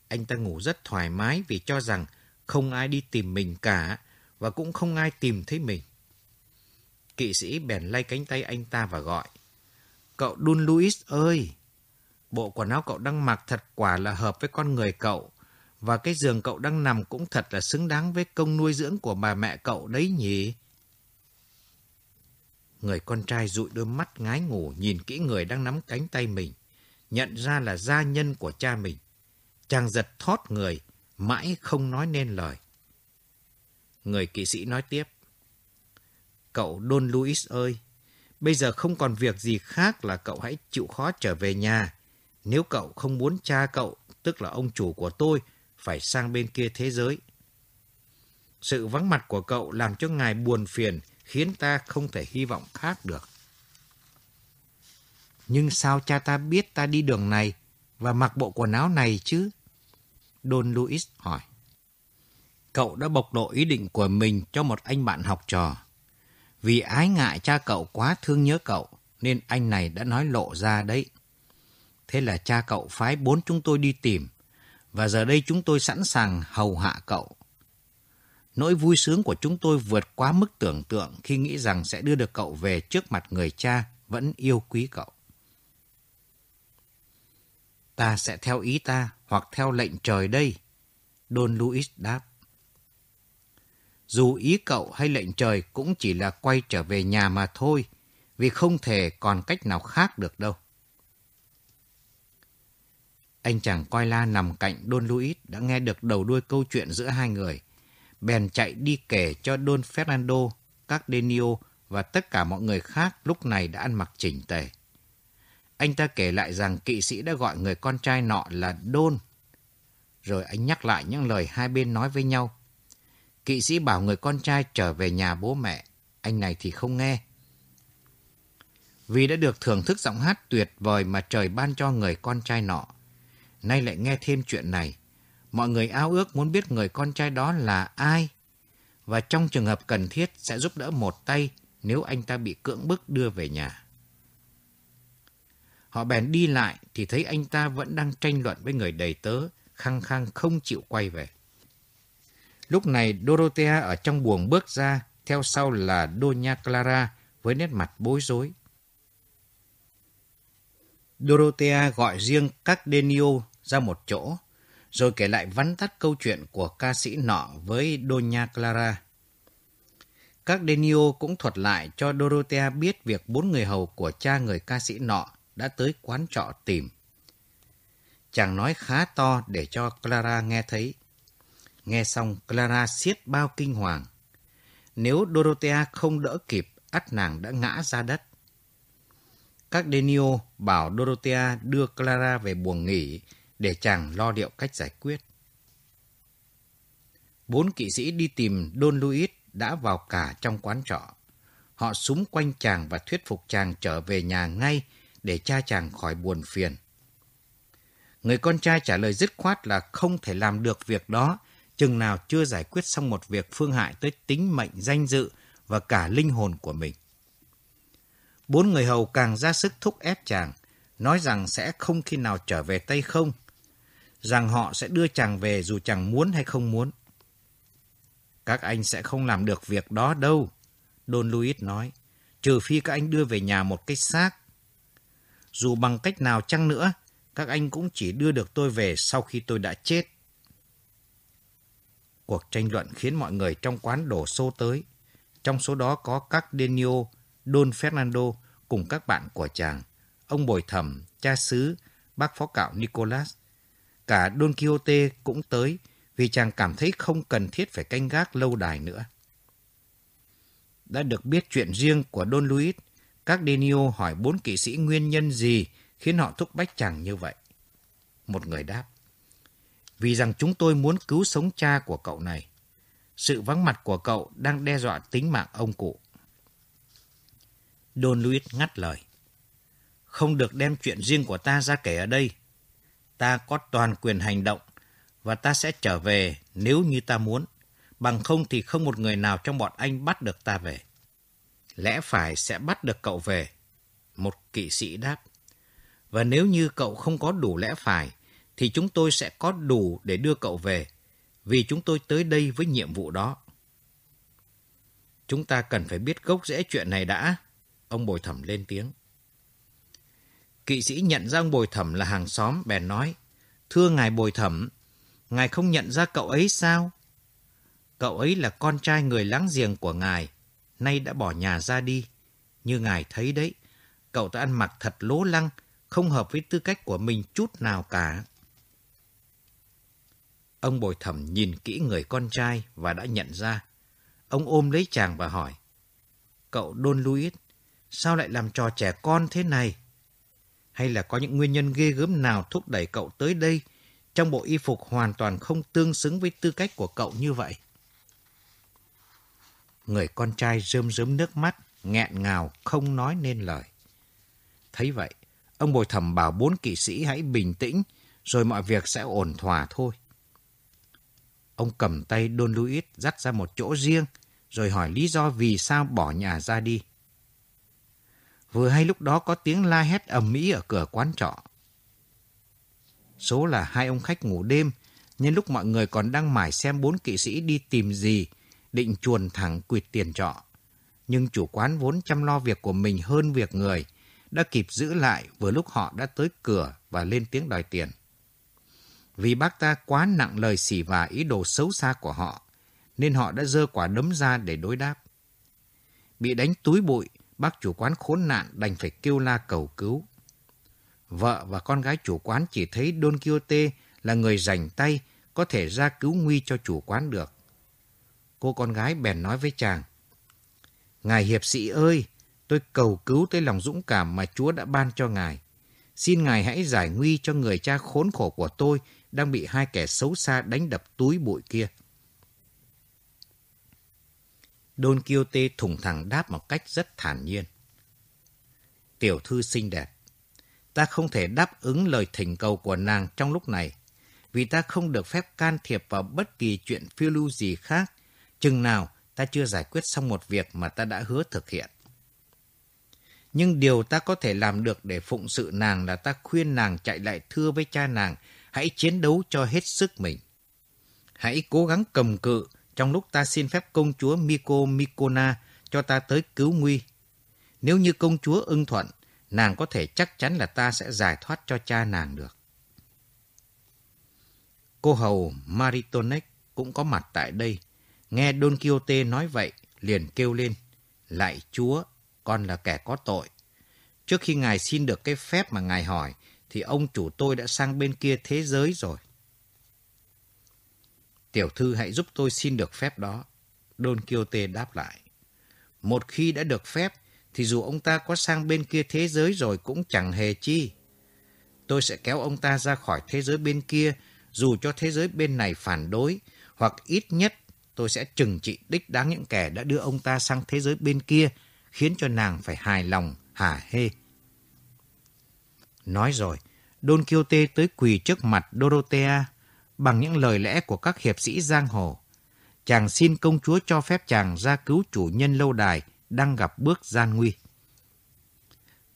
Anh ta ngủ rất thoải mái vì cho rằng không ai đi tìm mình cả và cũng không ai tìm thấy mình. Kỵ sĩ bèn lay cánh tay anh ta và gọi. Cậu Dun Louis ơi! Bộ quần áo cậu đang mặc thật quả là hợp với con người cậu. Và cái giường cậu đang nằm cũng thật là xứng đáng với công nuôi dưỡng của bà mẹ cậu đấy nhỉ? Người con trai dụi đôi mắt ngái ngủ nhìn kỹ người đang nắm cánh tay mình. Nhận ra là gia nhân của cha mình. Chàng giật thót người, mãi không nói nên lời. Người kỵ sĩ nói tiếp. Cậu Don Luis ơi, bây giờ không còn việc gì khác là cậu hãy chịu khó trở về nhà. Nếu cậu không muốn cha cậu, tức là ông chủ của tôi, phải sang bên kia thế giới. Sự vắng mặt của cậu làm cho ngài buồn phiền, khiến ta không thể hy vọng khác được. Nhưng sao cha ta biết ta đi đường này và mặc bộ quần áo này chứ? Don Luis hỏi. Cậu đã bộc lộ ý định của mình cho một anh bạn học trò. Vì ái ngại cha cậu quá thương nhớ cậu, nên anh này đã nói lộ ra đấy. Thế là cha cậu phái bốn chúng tôi đi tìm, và giờ đây chúng tôi sẵn sàng hầu hạ cậu. Nỗi vui sướng của chúng tôi vượt quá mức tưởng tượng khi nghĩ rằng sẽ đưa được cậu về trước mặt người cha vẫn yêu quý cậu. Ta sẽ theo ý ta hoặc theo lệnh trời đây, Don Luis đáp. Dù ý cậu hay lệnh trời cũng chỉ là quay trở về nhà mà thôi, vì không thể còn cách nào khác được đâu. Anh chàng coi la nằm cạnh Don Luis đã nghe được đầu đuôi câu chuyện giữa hai người. Bèn chạy đi kể cho Don Fernando, các Denio và tất cả mọi người khác lúc này đã ăn mặc chỉnh tề. Anh ta kể lại rằng kỵ sĩ đã gọi người con trai nọ là Don. Rồi anh nhắc lại những lời hai bên nói với nhau. Kỵ sĩ bảo người con trai trở về nhà bố mẹ. Anh này thì không nghe. Vì đã được thưởng thức giọng hát tuyệt vời mà trời ban cho người con trai nọ, nay lại nghe thêm chuyện này. Mọi người ao ước muốn biết người con trai đó là ai, và trong trường hợp cần thiết sẽ giúp đỡ một tay nếu anh ta bị cưỡng bức đưa về nhà. Họ bèn đi lại thì thấy anh ta vẫn đang tranh luận với người đầy tớ, khăng khăng không chịu quay về. Lúc này Dorothea ở trong buồng bước ra, theo sau là Doña Clara với nét mặt bối rối. Dorothea gọi riêng các Denio ra một chỗ, rồi kể lại vắn tắt câu chuyện của ca sĩ nọ với Doña Clara. Các Denio cũng thuật lại cho Dorothea biết việc bốn người hầu của cha người ca sĩ nọ đã tới quán trọ tìm. Chàng nói khá to để cho Clara nghe thấy. Nghe xong, Clara siết bao kinh hoàng. Nếu Dorothea không đỡ kịp, ắt nàng đã ngã ra đất. Các Denio bảo Dorothea đưa Clara về buồng nghỉ để chàng lo điệu cách giải quyết. Bốn kỵ sĩ đi tìm Don Luis đã vào cả trong quán trọ. Họ súng quanh chàng và thuyết phục chàng trở về nhà ngay để cha chàng khỏi buồn phiền. Người con trai trả lời dứt khoát là không thể làm được việc đó, chừng nào chưa giải quyết xong một việc phương hại tới tính mệnh danh dự và cả linh hồn của mình. Bốn người hầu càng ra sức thúc ép chàng, nói rằng sẽ không khi nào trở về tay không, rằng họ sẽ đưa chàng về dù chàng muốn hay không muốn. Các anh sẽ không làm được việc đó đâu, Don Luis nói, trừ phi các anh đưa về nhà một cái xác. Dù bằng cách nào chăng nữa, các anh cũng chỉ đưa được tôi về sau khi tôi đã chết. Cuộc tranh luận khiến mọi người trong quán đổ xô tới. Trong số đó có các Denio, Don Fernando cùng các bạn của chàng, ông Bồi Thẩm, cha xứ, bác phó cạo Nicolas. Cả Don Quixote cũng tới vì chàng cảm thấy không cần thiết phải canh gác lâu đài nữa. Đã được biết chuyện riêng của Don Luis, các Denio hỏi bốn kỵ sĩ nguyên nhân gì khiến họ thúc bách chàng như vậy. Một người đáp, vì rằng chúng tôi muốn cứu sống cha của cậu này. Sự vắng mặt của cậu đang đe dọa tính mạng ông cụ. Don Luis ngắt lời. Không được đem chuyện riêng của ta ra kể ở đây. Ta có toàn quyền hành động và ta sẽ trở về nếu như ta muốn. Bằng không thì không một người nào trong bọn anh bắt được ta về. Lẽ phải sẽ bắt được cậu về. Một kỵ sĩ đáp. Và nếu như cậu không có đủ lẽ phải, thì chúng tôi sẽ có đủ để đưa cậu về, vì chúng tôi tới đây với nhiệm vụ đó. Chúng ta cần phải biết gốc rễ chuyện này đã. Ông Bồi Thẩm lên tiếng. Kỵ sĩ nhận ra ông Bồi Thẩm là hàng xóm, bèn nói, Thưa ngài Bồi Thẩm, ngài không nhận ra cậu ấy sao? Cậu ấy là con trai người láng giềng của ngài, nay đã bỏ nhà ra đi. Như ngài thấy đấy, cậu ta ăn mặc thật lố lăng, không hợp với tư cách của mình chút nào cả. Ông bồi thẩm nhìn kỹ người con trai và đã nhận ra. Ông ôm lấy chàng và hỏi, Cậu Don Luis, sao lại làm trò trẻ con thế này? Hay là có những nguyên nhân ghê gớm nào thúc đẩy cậu tới đây trong bộ y phục hoàn toàn không tương xứng với tư cách của cậu như vậy? Người con trai rơm rớm nước mắt, nghẹn ngào, không nói nên lời. Thấy vậy, ông bồi thẩm bảo bốn kỵ sĩ hãy bình tĩnh, rồi mọi việc sẽ ổn thỏa thôi. Ông cầm tay Don Luis dắt ra một chỗ riêng, rồi hỏi lý do vì sao bỏ nhà ra đi. Vừa hay lúc đó có tiếng la hét ầm ĩ ở cửa quán trọ. Số là hai ông khách ngủ đêm, nhân lúc mọi người còn đang mải xem bốn kỵ sĩ đi tìm gì, định chuồn thẳng quỵt tiền trọ. Nhưng chủ quán vốn chăm lo việc của mình hơn việc người, đã kịp giữ lại vừa lúc họ đã tới cửa và lên tiếng đòi tiền. Vì bác ta quá nặng lời xỉ và ý đồ xấu xa của họ, nên họ đã dơ quả đấm ra để đối đáp. Bị đánh túi bụi, bác chủ quán khốn nạn đành phải kêu la cầu cứu. Vợ và con gái chủ quán chỉ thấy Don Quixote là người rảnh tay, có thể ra cứu nguy cho chủ quán được. Cô con gái bèn nói với chàng, Ngài hiệp sĩ ơi, tôi cầu cứu tới lòng dũng cảm mà Chúa đã ban cho ngài. Xin ngài hãy giải nguy cho người cha khốn khổ của tôi đang bị hai kẻ xấu xa đánh đập túi bụi kia. Don Quixote thủng thẳng đáp một cách rất thản nhiên. Tiểu thư xinh đẹp, ta không thể đáp ứng lời thỉnh cầu của nàng trong lúc này, vì ta không được phép can thiệp vào bất kỳ chuyện phiêu lưu gì khác, chừng nào ta chưa giải quyết xong một việc mà ta đã hứa thực hiện. Nhưng điều ta có thể làm được để phụng sự nàng là ta khuyên nàng chạy lại thưa với cha nàng hãy chiến đấu cho hết sức mình. Hãy cố gắng cầm cự trong lúc ta xin phép công chúa Miko Mikona cho ta tới cứu nguy. Nếu như công chúa ưng thuận, nàng có thể chắc chắn là ta sẽ giải thoát cho cha nàng được. Cô hầu Maritonek cũng có mặt tại đây. Nghe Don Quixote nói vậy, liền kêu lên. Lại chúa, con là kẻ có tội. Trước khi ngài xin được cái phép mà ngài hỏi, thì ông chủ tôi đã sang bên kia thế giới rồi. Tiểu thư hãy giúp tôi xin được phép đó. Don Quixote đáp lại. Một khi đã được phép, thì dù ông ta có sang bên kia thế giới rồi cũng chẳng hề chi. Tôi sẽ kéo ông ta ra khỏi thế giới bên kia, dù cho thế giới bên này phản đối, hoặc ít nhất tôi sẽ trừng trị đích đáng những kẻ đã đưa ông ta sang thế giới bên kia, khiến cho nàng phải hài lòng, hả hê. Nói rồi, Don Quixote tới quỳ trước mặt Dorothea bằng những lời lẽ của các hiệp sĩ giang hồ. Chàng xin công chúa cho phép chàng ra cứu chủ nhân lâu đài đang gặp bước gian nguy.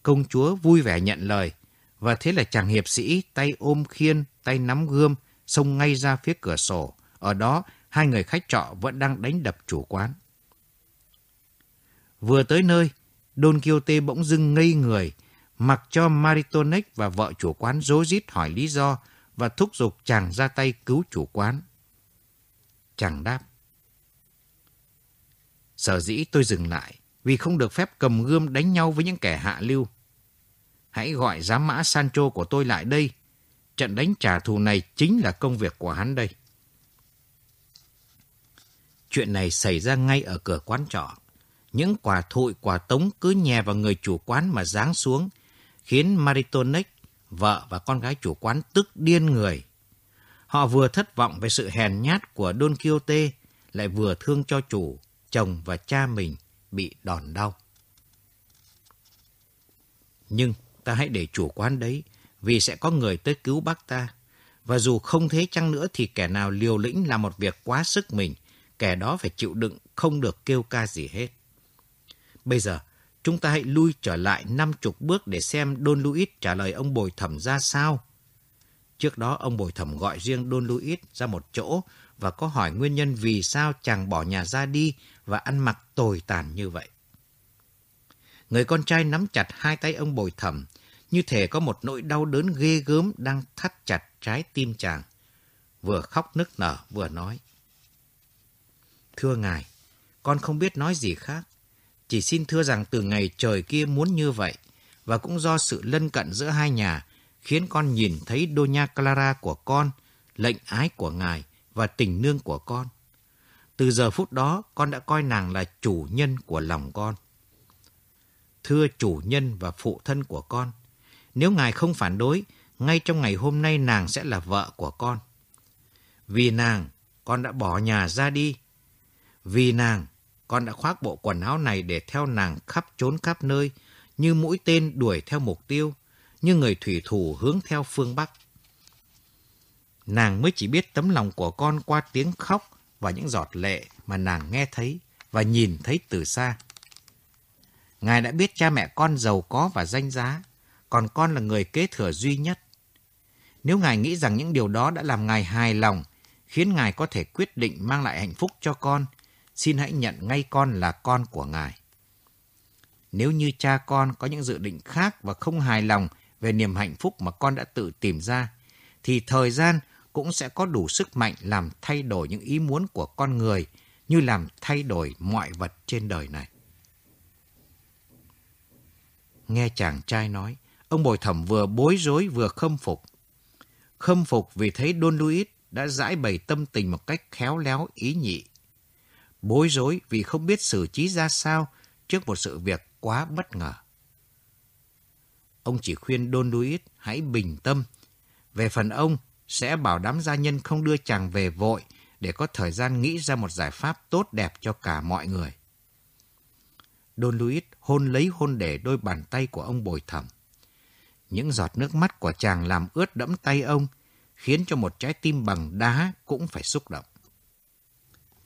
Công chúa vui vẻ nhận lời, và thế là chàng hiệp sĩ tay ôm khiên, tay nắm gươm, xông ngay ra phía cửa sổ. Ở đó, hai người khách trọ vẫn đang đánh đập chủ quán. Vừa tới nơi, Don Quixote bỗng dưng ngây người, mặc cho Maritonek và vợ chủ quán dối rít hỏi lý do và thúc giục chàng ra tay cứu chủ quán. Chàng đáp. Sở dĩ tôi dừng lại vì không được phép cầm gươm đánh nhau với những kẻ hạ lưu. Hãy gọi giám mã Sancho của tôi lại đây. Trận đánh trả thù này chính là công việc của hắn đây. Chuyện này xảy ra ngay ở cửa quán trọ. Những quả thụi quả tống cứ nhè vào người chủ quán mà giáng xuống, khiến Maritonek, vợ và con gái chủ quán tức điên người. Họ vừa thất vọng về sự hèn nhát của Don Quixote, lại vừa thương cho chủ, chồng và cha mình bị đòn đau. Nhưng ta hãy để chủ quán đấy, vì sẽ có người tới cứu bác ta. Và dù không thế chăng nữa thì kẻ nào liều lĩnh làm một việc quá sức mình, kẻ đó phải chịu đựng, không được kêu ca gì hết. Bây giờ, chúng ta hãy lui trở lại năm chục bước để xem Don Luis trả lời ông bồi thẩm ra sao. Trước đó, ông bồi thẩm gọi riêng Don Luis ra một chỗ và có hỏi nguyên nhân vì sao chàng bỏ nhà ra đi và ăn mặc tồi tàn như vậy. Người con trai nắm chặt hai tay ông bồi thẩm, như thể có một nỗi đau đớn ghê gớm đang thắt chặt trái tim chàng. Vừa khóc nức nở, vừa nói. Thưa ngài, con không biết nói gì khác. Chỉ xin thưa rằng từ ngày trời kia muốn như vậy, và cũng do sự lân cận giữa hai nhà, khiến con nhìn thấy Doña Clara của con, lệnh ái của ngài và tình nương của con. Từ giờ phút đó, con đã coi nàng là chủ nhân của lòng con. Thưa chủ nhân và phụ thân của con, nếu ngài không phản đối, ngay trong ngày hôm nay nàng sẽ là vợ của con. Vì nàng, con đã bỏ nhà ra đi. Vì nàng, con đã khoác bộ quần áo này để theo nàng khắp trốn khắp nơi, như mũi tên đuổi theo mục tiêu, như người thủy thủ hướng theo phương Bắc. Nàng mới chỉ biết tấm lòng của con qua tiếng khóc và những giọt lệ mà nàng nghe thấy và nhìn thấy từ xa. Ngài đã biết cha mẹ con giàu có và danh giá, còn con là người kế thừa duy nhất. Nếu Ngài nghĩ rằng những điều đó đã làm Ngài hài lòng, khiến Ngài có thể quyết định mang lại hạnh phúc cho con, xin hãy nhận ngay con là con của Ngài. Nếu như cha con có những dự định khác và không hài lòng về niềm hạnh phúc mà con đã tự tìm ra, thì thời gian cũng sẽ có đủ sức mạnh làm thay đổi những ý muốn của con người như làm thay đổi mọi vật trên đời này. Nghe chàng trai nói, ông bồi thẩm vừa bối rối vừa khâm phục. Khâm phục vì thấy Don Luis đã giải bày tâm tình một cách khéo léo ý nhị. Bối rối vì không biết xử trí ra sao trước một sự việc quá bất ngờ. Ông chỉ khuyên Don Luis hãy bình tâm. Về phần ông, sẽ bảo đám gia nhân không đưa chàng về vội để có thời gian nghĩ ra một giải pháp tốt đẹp cho cả mọi người. Don Luis hôn lấy hôn để đôi bàn tay của ông bồi thẩm. Những giọt nước mắt của chàng làm ướt đẫm tay ông, khiến cho một trái tim bằng đá cũng phải xúc động.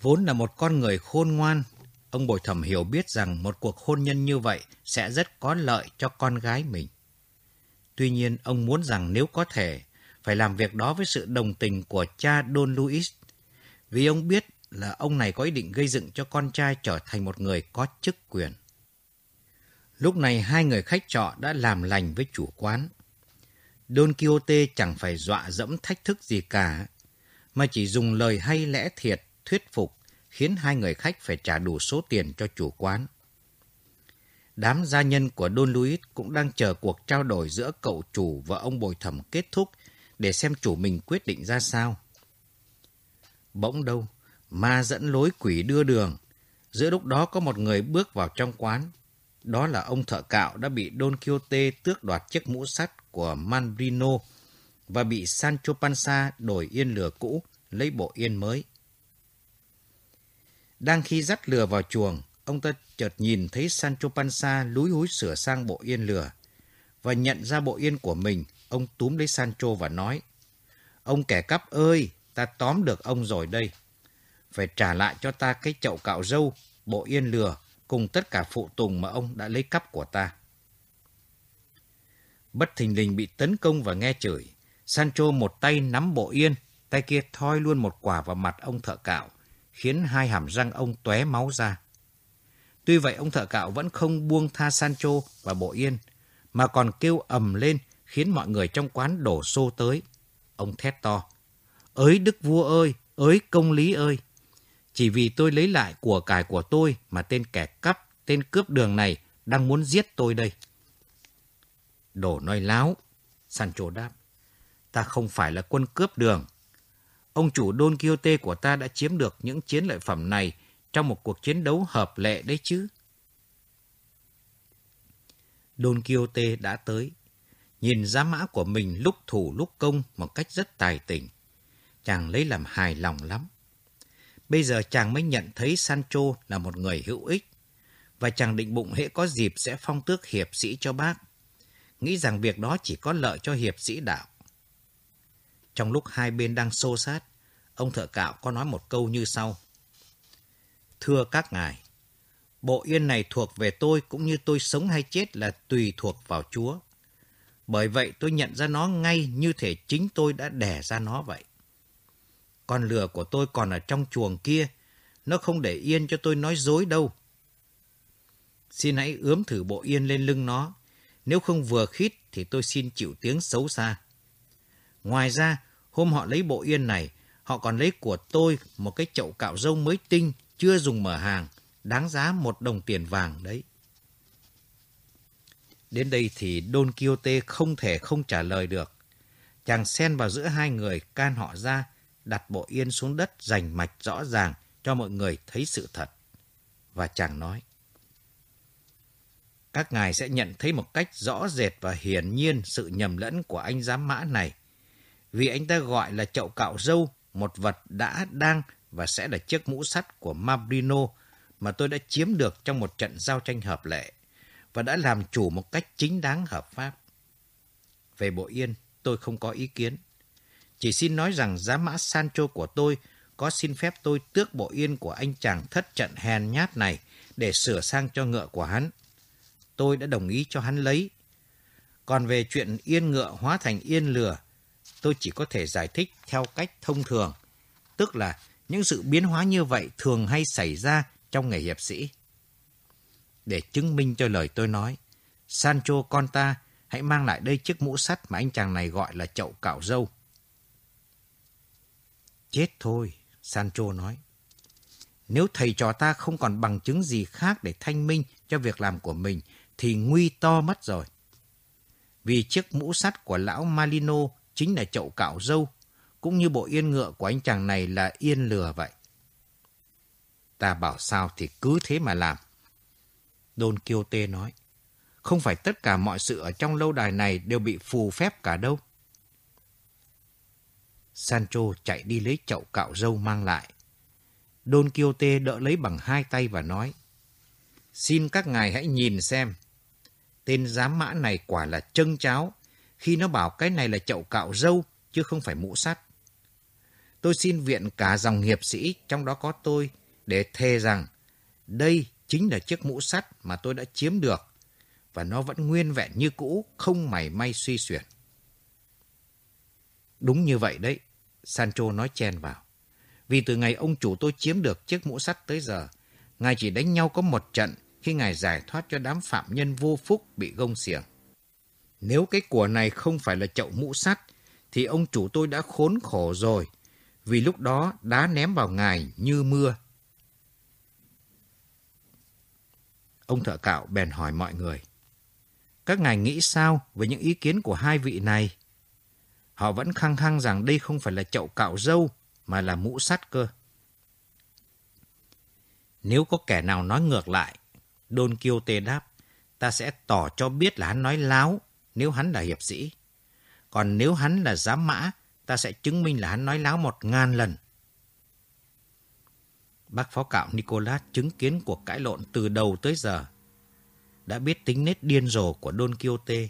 Vốn là một con người khôn ngoan, ông bồi thẩm hiểu biết rằng một cuộc hôn nhân như vậy sẽ rất có lợi cho con gái mình. Tuy nhiên, ông muốn rằng nếu có thể, phải làm việc đó với sự đồng tình của cha Don Luis, vì ông biết là ông này có ý định gây dựng cho con trai trở thành một người có chức quyền. Lúc này hai người khách trọ đã làm lành với chủ quán. Don Quixote chẳng phải dọa dẫm thách thức gì cả, mà chỉ dùng lời hay lẽ thiệt thuyết phục khiến hai người khách phải trả đủ số tiền cho chủ quán. Đám gia nhân của Don Luis cũng đang chờ cuộc trao đổi giữa cậu chủ và ông bồi thẩm kết thúc để xem chủ mình quyết định ra sao. Bỗng đâu, ma dẫn lối quỷ đưa đường. Giữa lúc đó có một người bước vào trong quán. Đó là ông thợ cạo đã bị Don Quixote tước đoạt chiếc mũ sắt của manbrino và bị Sancho Panza đổi yên lửa cũ, lấy bộ yên mới. Đang khi dắt lừa vào chuồng, ông ta chợt nhìn thấy Sancho Panza lúi húi sửa sang bộ yên lừa. Và nhận ra bộ yên của mình, ông túm lấy Sancho và nói, Ông kẻ cắp ơi, ta tóm được ông rồi đây. Phải trả lại cho ta cái chậu cạo râu, bộ yên lừa, cùng tất cả phụ tùng mà ông đã lấy cắp của ta. Bất thình lình bị tấn công và nghe chửi. Sancho một tay nắm bộ yên, tay kia thoi luôn một quả vào mặt ông thợ cạo, khiến hai hàm răng ông tóe máu ra. Tuy vậy ông thợ cạo vẫn không buông tha Sancho và bộ yên, mà còn kêu ầm lên khiến mọi người trong quán đổ xô tới. Ông thét to. Ới đức vua ơi, ới công lý ơi. Chỉ vì tôi lấy lại của cải của tôi mà tên kẻ cắp, tên cướp đường này đang muốn giết tôi đây. Đổ nói láo. Sancho đáp. Ta không phải là quân cướp đường. Ông chủ Don Quixote của ta đã chiếm được những chiến lợi phẩm này trong một cuộc chiến đấu hợp lệ đấy chứ. Don Quixote đã tới, nhìn giá mã của mình lúc thủ lúc công một cách rất tài tình. Chàng lấy làm hài lòng lắm. Bây giờ chàng mới nhận thấy Sancho là một người hữu ích, và chàng định bụng hễ có dịp sẽ phong tước hiệp sĩ cho bác. Nghĩ rằng việc đó chỉ có lợi cho hiệp sĩ đạo. Trong lúc hai bên đang xô sát, ông thợ cạo có nói một câu như sau. Thưa các ngài, bộ yên này thuộc về tôi cũng như tôi sống hay chết là tùy thuộc vào Chúa. Bởi vậy tôi nhận ra nó ngay như thể chính tôi đã đẻ ra nó vậy. Con lừa của tôi còn ở trong chuồng kia, nó không để yên cho tôi nói dối đâu. Xin hãy ướm thử bộ yên lên lưng nó, nếu không vừa khít thì tôi xin chịu tiếng xấu xa. Ngoài ra, hôm họ lấy bộ yên này, họ còn lấy của tôi một cái chậu cạo râu mới tinh, chưa dùng mở hàng, đáng giá một đồng tiền vàng đấy. Đến đây thì Don Quixote không thể không trả lời được. Chàng xen vào giữa hai người, can họ ra, đặt bộ yên xuống đất rành mạch rõ ràng cho mọi người thấy sự thật. Và chàng nói, các ngài sẽ nhận thấy một cách rõ rệt và hiển nhiên sự nhầm lẫn của anh giám mã này. Vì anh ta gọi là chậu cạo râu, một vật đã, đang và sẽ là chiếc mũ sắt của Mabrino mà tôi đã chiếm được trong một trận giao tranh hợp lệ và đã làm chủ một cách chính đáng hợp pháp. Về bộ yên, tôi không có ý kiến. Chỉ xin nói rằng giá mã Sancho của tôi có xin phép tôi tước bộ yên của anh chàng thất trận hèn nhát này để sửa sang cho ngựa của hắn. Tôi đã đồng ý cho hắn lấy. Còn về chuyện yên ngựa hóa thành yên lừa, tôi chỉ có thể giải thích theo cách thông thường. Tức là những sự biến hóa như vậy thường hay xảy ra trong nghề hiệp sĩ. Để chứng minh cho lời tôi nói, Sancho con ta hãy mang lại đây chiếc mũ sắt mà anh chàng này gọi là chậu cạo râu. Chết thôi, Sancho nói. Nếu thầy trò ta không còn bằng chứng gì khác để thanh minh cho việc làm của mình, thì nguy to mất rồi. Vì chiếc mũ sắt của lão Malino chính là chậu cạo dâu cũng như bộ yên ngựa của anh chàng này là yên lừa vậy. Ta bảo sao thì cứ thế mà làm. Don Quixote nói, không phải tất cả mọi sự ở trong lâu đài này đều bị phù phép cả đâu. Sancho chạy đi lấy chậu cạo dâu mang lại. Don Quixote đỡ lấy bằng hai tay và nói, Xin các ngài hãy nhìn xem. Tên giám mã này quả là trân cháo, khi nó bảo cái này là chậu cạo râu, chứ không phải mũ sắt. Tôi xin viện cả dòng hiệp sĩ, trong đó có tôi, để thề rằng đây chính là chiếc mũ sắt mà tôi đã chiếm được, và nó vẫn nguyên vẹn như cũ, không mảy may suy xuyển. Đúng như vậy đấy, Sancho nói chen vào. Vì từ ngày ông chủ tôi chiếm được chiếc mũ sắt tới giờ, ngài chỉ đánh nhau có một trận khi ngài giải thoát cho đám phạm nhân vô phúc bị gông xiềng. Nếu cái của này không phải là chậu mũ sắt, thì ông chủ tôi đã khốn khổ rồi, vì lúc đó đá ném vào ngài như mưa. Ông thợ cạo bèn hỏi mọi người. Các ngài nghĩ sao về những ý kiến của hai vị này? Họ vẫn khăng khăng rằng đây không phải là chậu cạo dâu, mà là mũ sắt cơ. Nếu có kẻ nào nói ngược lại, Don Quixote đáp, ta sẽ tỏ cho biết là hắn nói láo nếu hắn là hiệp sĩ. Còn nếu hắn là giám mã, ta sẽ chứng minh là hắn nói láo một ngàn lần. Bác phó cạo Nicolas chứng kiến cuộc cãi lộn từ đầu tới giờ. Đã biết tính nết điên rồ của Don Quixote,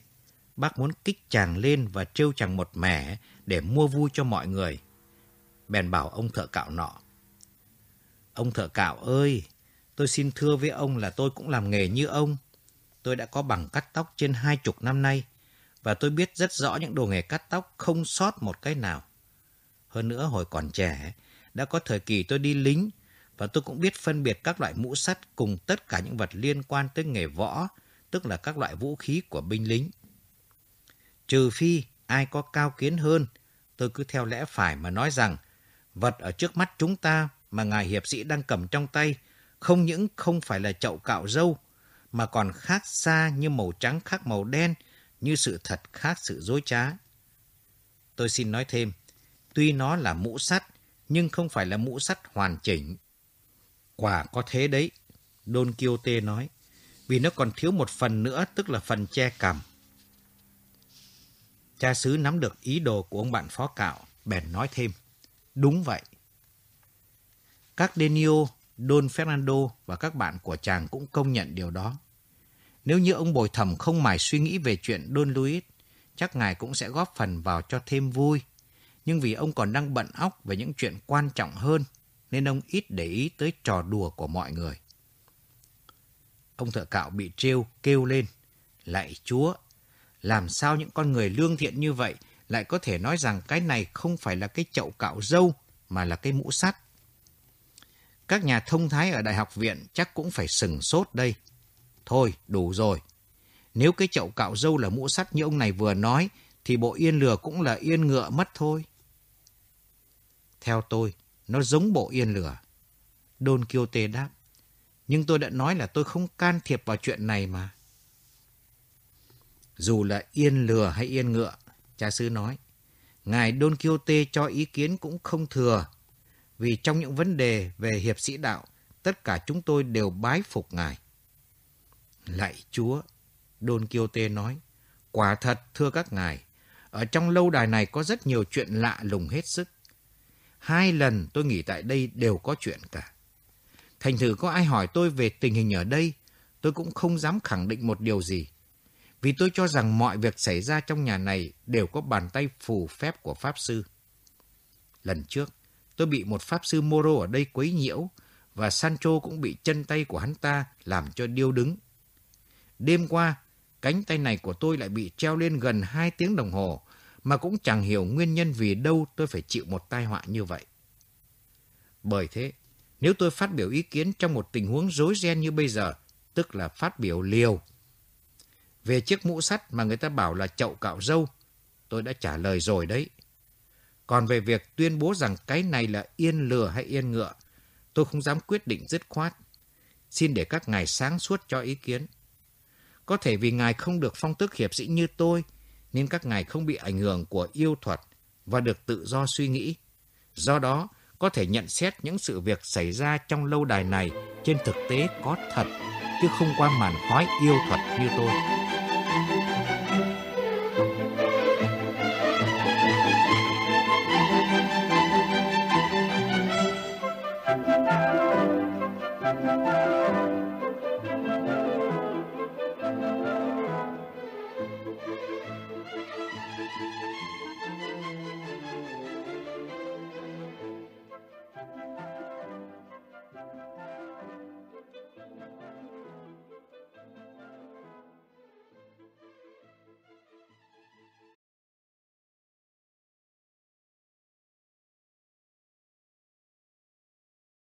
bác muốn kích chàng lên và trêu chàng một mẻ để mua vui cho mọi người. Bèn bảo ông thợ cạo nọ. Ông thợ cạo ơi, tôi xin thưa với ông là tôi cũng làm nghề như ông. Tôi đã có bằng cắt tóc trên hai chục năm nay và tôi biết rất rõ những đồ nghề cắt tóc không sót một cái nào. Hơn nữa hồi còn trẻ, đã có thời kỳ tôi đi lính và tôi cũng biết phân biệt các loại mũ sắt cùng tất cả những vật liên quan tới nghề võ, tức là các loại vũ khí của binh lính. Trừ phi ai có cao kiến hơn, tôi cứ theo lẽ phải mà nói rằng vật ở trước mắt chúng ta mà ngài hiệp sĩ đang cầm trong tay không những không phải là chậu cạo râu mà còn khác xa như màu trắng khác màu đen, như sự thật khác sự dối trá. Tôi xin nói thêm, tuy nó là mũ sắt, nhưng không phải là mũ sắt hoàn chỉnh. Quả có thế đấy, Don Quixote nói, vì nó còn thiếu một phần nữa, tức là phần che cằm. Cha xứ nắm được ý đồ của ông bạn phó cạo, bèn nói thêm, đúng vậy. Các Denio, Don Fernando và các bạn của chàng cũng công nhận điều đó. Nếu như ông bồi thẩm không mải suy nghĩ về chuyện Don Luis, chắc ngài cũng sẽ góp phần vào cho thêm vui. Nhưng vì ông còn đang bận óc về những chuyện quan trọng hơn, nên ông ít để ý tới trò đùa của mọi người. Ông thợ cạo bị trêu kêu lên. Lạy chúa, làm sao những con người lương thiện như vậy lại có thể nói rằng cái này không phải là cái chậu cạo dâu mà là cái mũ sắt. Các nhà thông thái ở đại học viện chắc cũng phải sừng sốt đây. Thôi, đủ rồi. Nếu cái chậu cạo dâu là mũ sắt như ông này vừa nói, thì bộ yên lừa cũng là yên ngựa mất thôi. Theo tôi, nó giống bộ yên lừa Don Quixote đáp. Nhưng tôi đã nói là tôi không can thiệp vào chuyện này mà. Dù là yên lừa hay yên ngựa, cha sư nói, Ngài Don Quixote cho ý kiến cũng không thừa, vì trong những vấn đề về hiệp sĩ đạo, tất cả chúng tôi đều bái phục Ngài. Lạy Chúa, Don Quixote nói, quả thật thưa các ngài, ở trong lâu đài này có rất nhiều chuyện lạ lùng hết sức. Hai lần tôi nghỉ tại đây đều có chuyện cả. Thành thử có ai hỏi tôi về tình hình ở đây, tôi cũng không dám khẳng định một điều gì. Vì tôi cho rằng mọi việc xảy ra trong nhà này đều có bàn tay phù phép của Pháp Sư. Lần trước, tôi bị một Pháp Sư Moro ở đây quấy nhiễu, và Sancho cũng bị chân tay của hắn ta làm cho điêu đứng. Đêm qua, cánh tay này của tôi lại bị treo lên gần hai tiếng đồng hồ, mà cũng chẳng hiểu nguyên nhân vì đâu tôi phải chịu một tai họa như vậy. Bởi thế, nếu tôi phát biểu ý kiến trong một tình huống rối ren như bây giờ, tức là phát biểu liều. Về chiếc mũ sắt mà người ta bảo là chậu cạo râu, tôi đã trả lời rồi đấy. Còn về việc tuyên bố rằng cái này là yên lừa hay yên ngựa, tôi không dám quyết định dứt khoát. Xin để các ngài sáng suốt cho ý kiến. Có thể vì ngài không được phong tước hiệp sĩ như tôi, nên các ngài không bị ảnh hưởng của yêu thuật và được tự do suy nghĩ. Do đó, có thể nhận xét những sự việc xảy ra trong lâu đài này trên thực tế có thật, chứ không qua màn khói yêu thuật như tôi.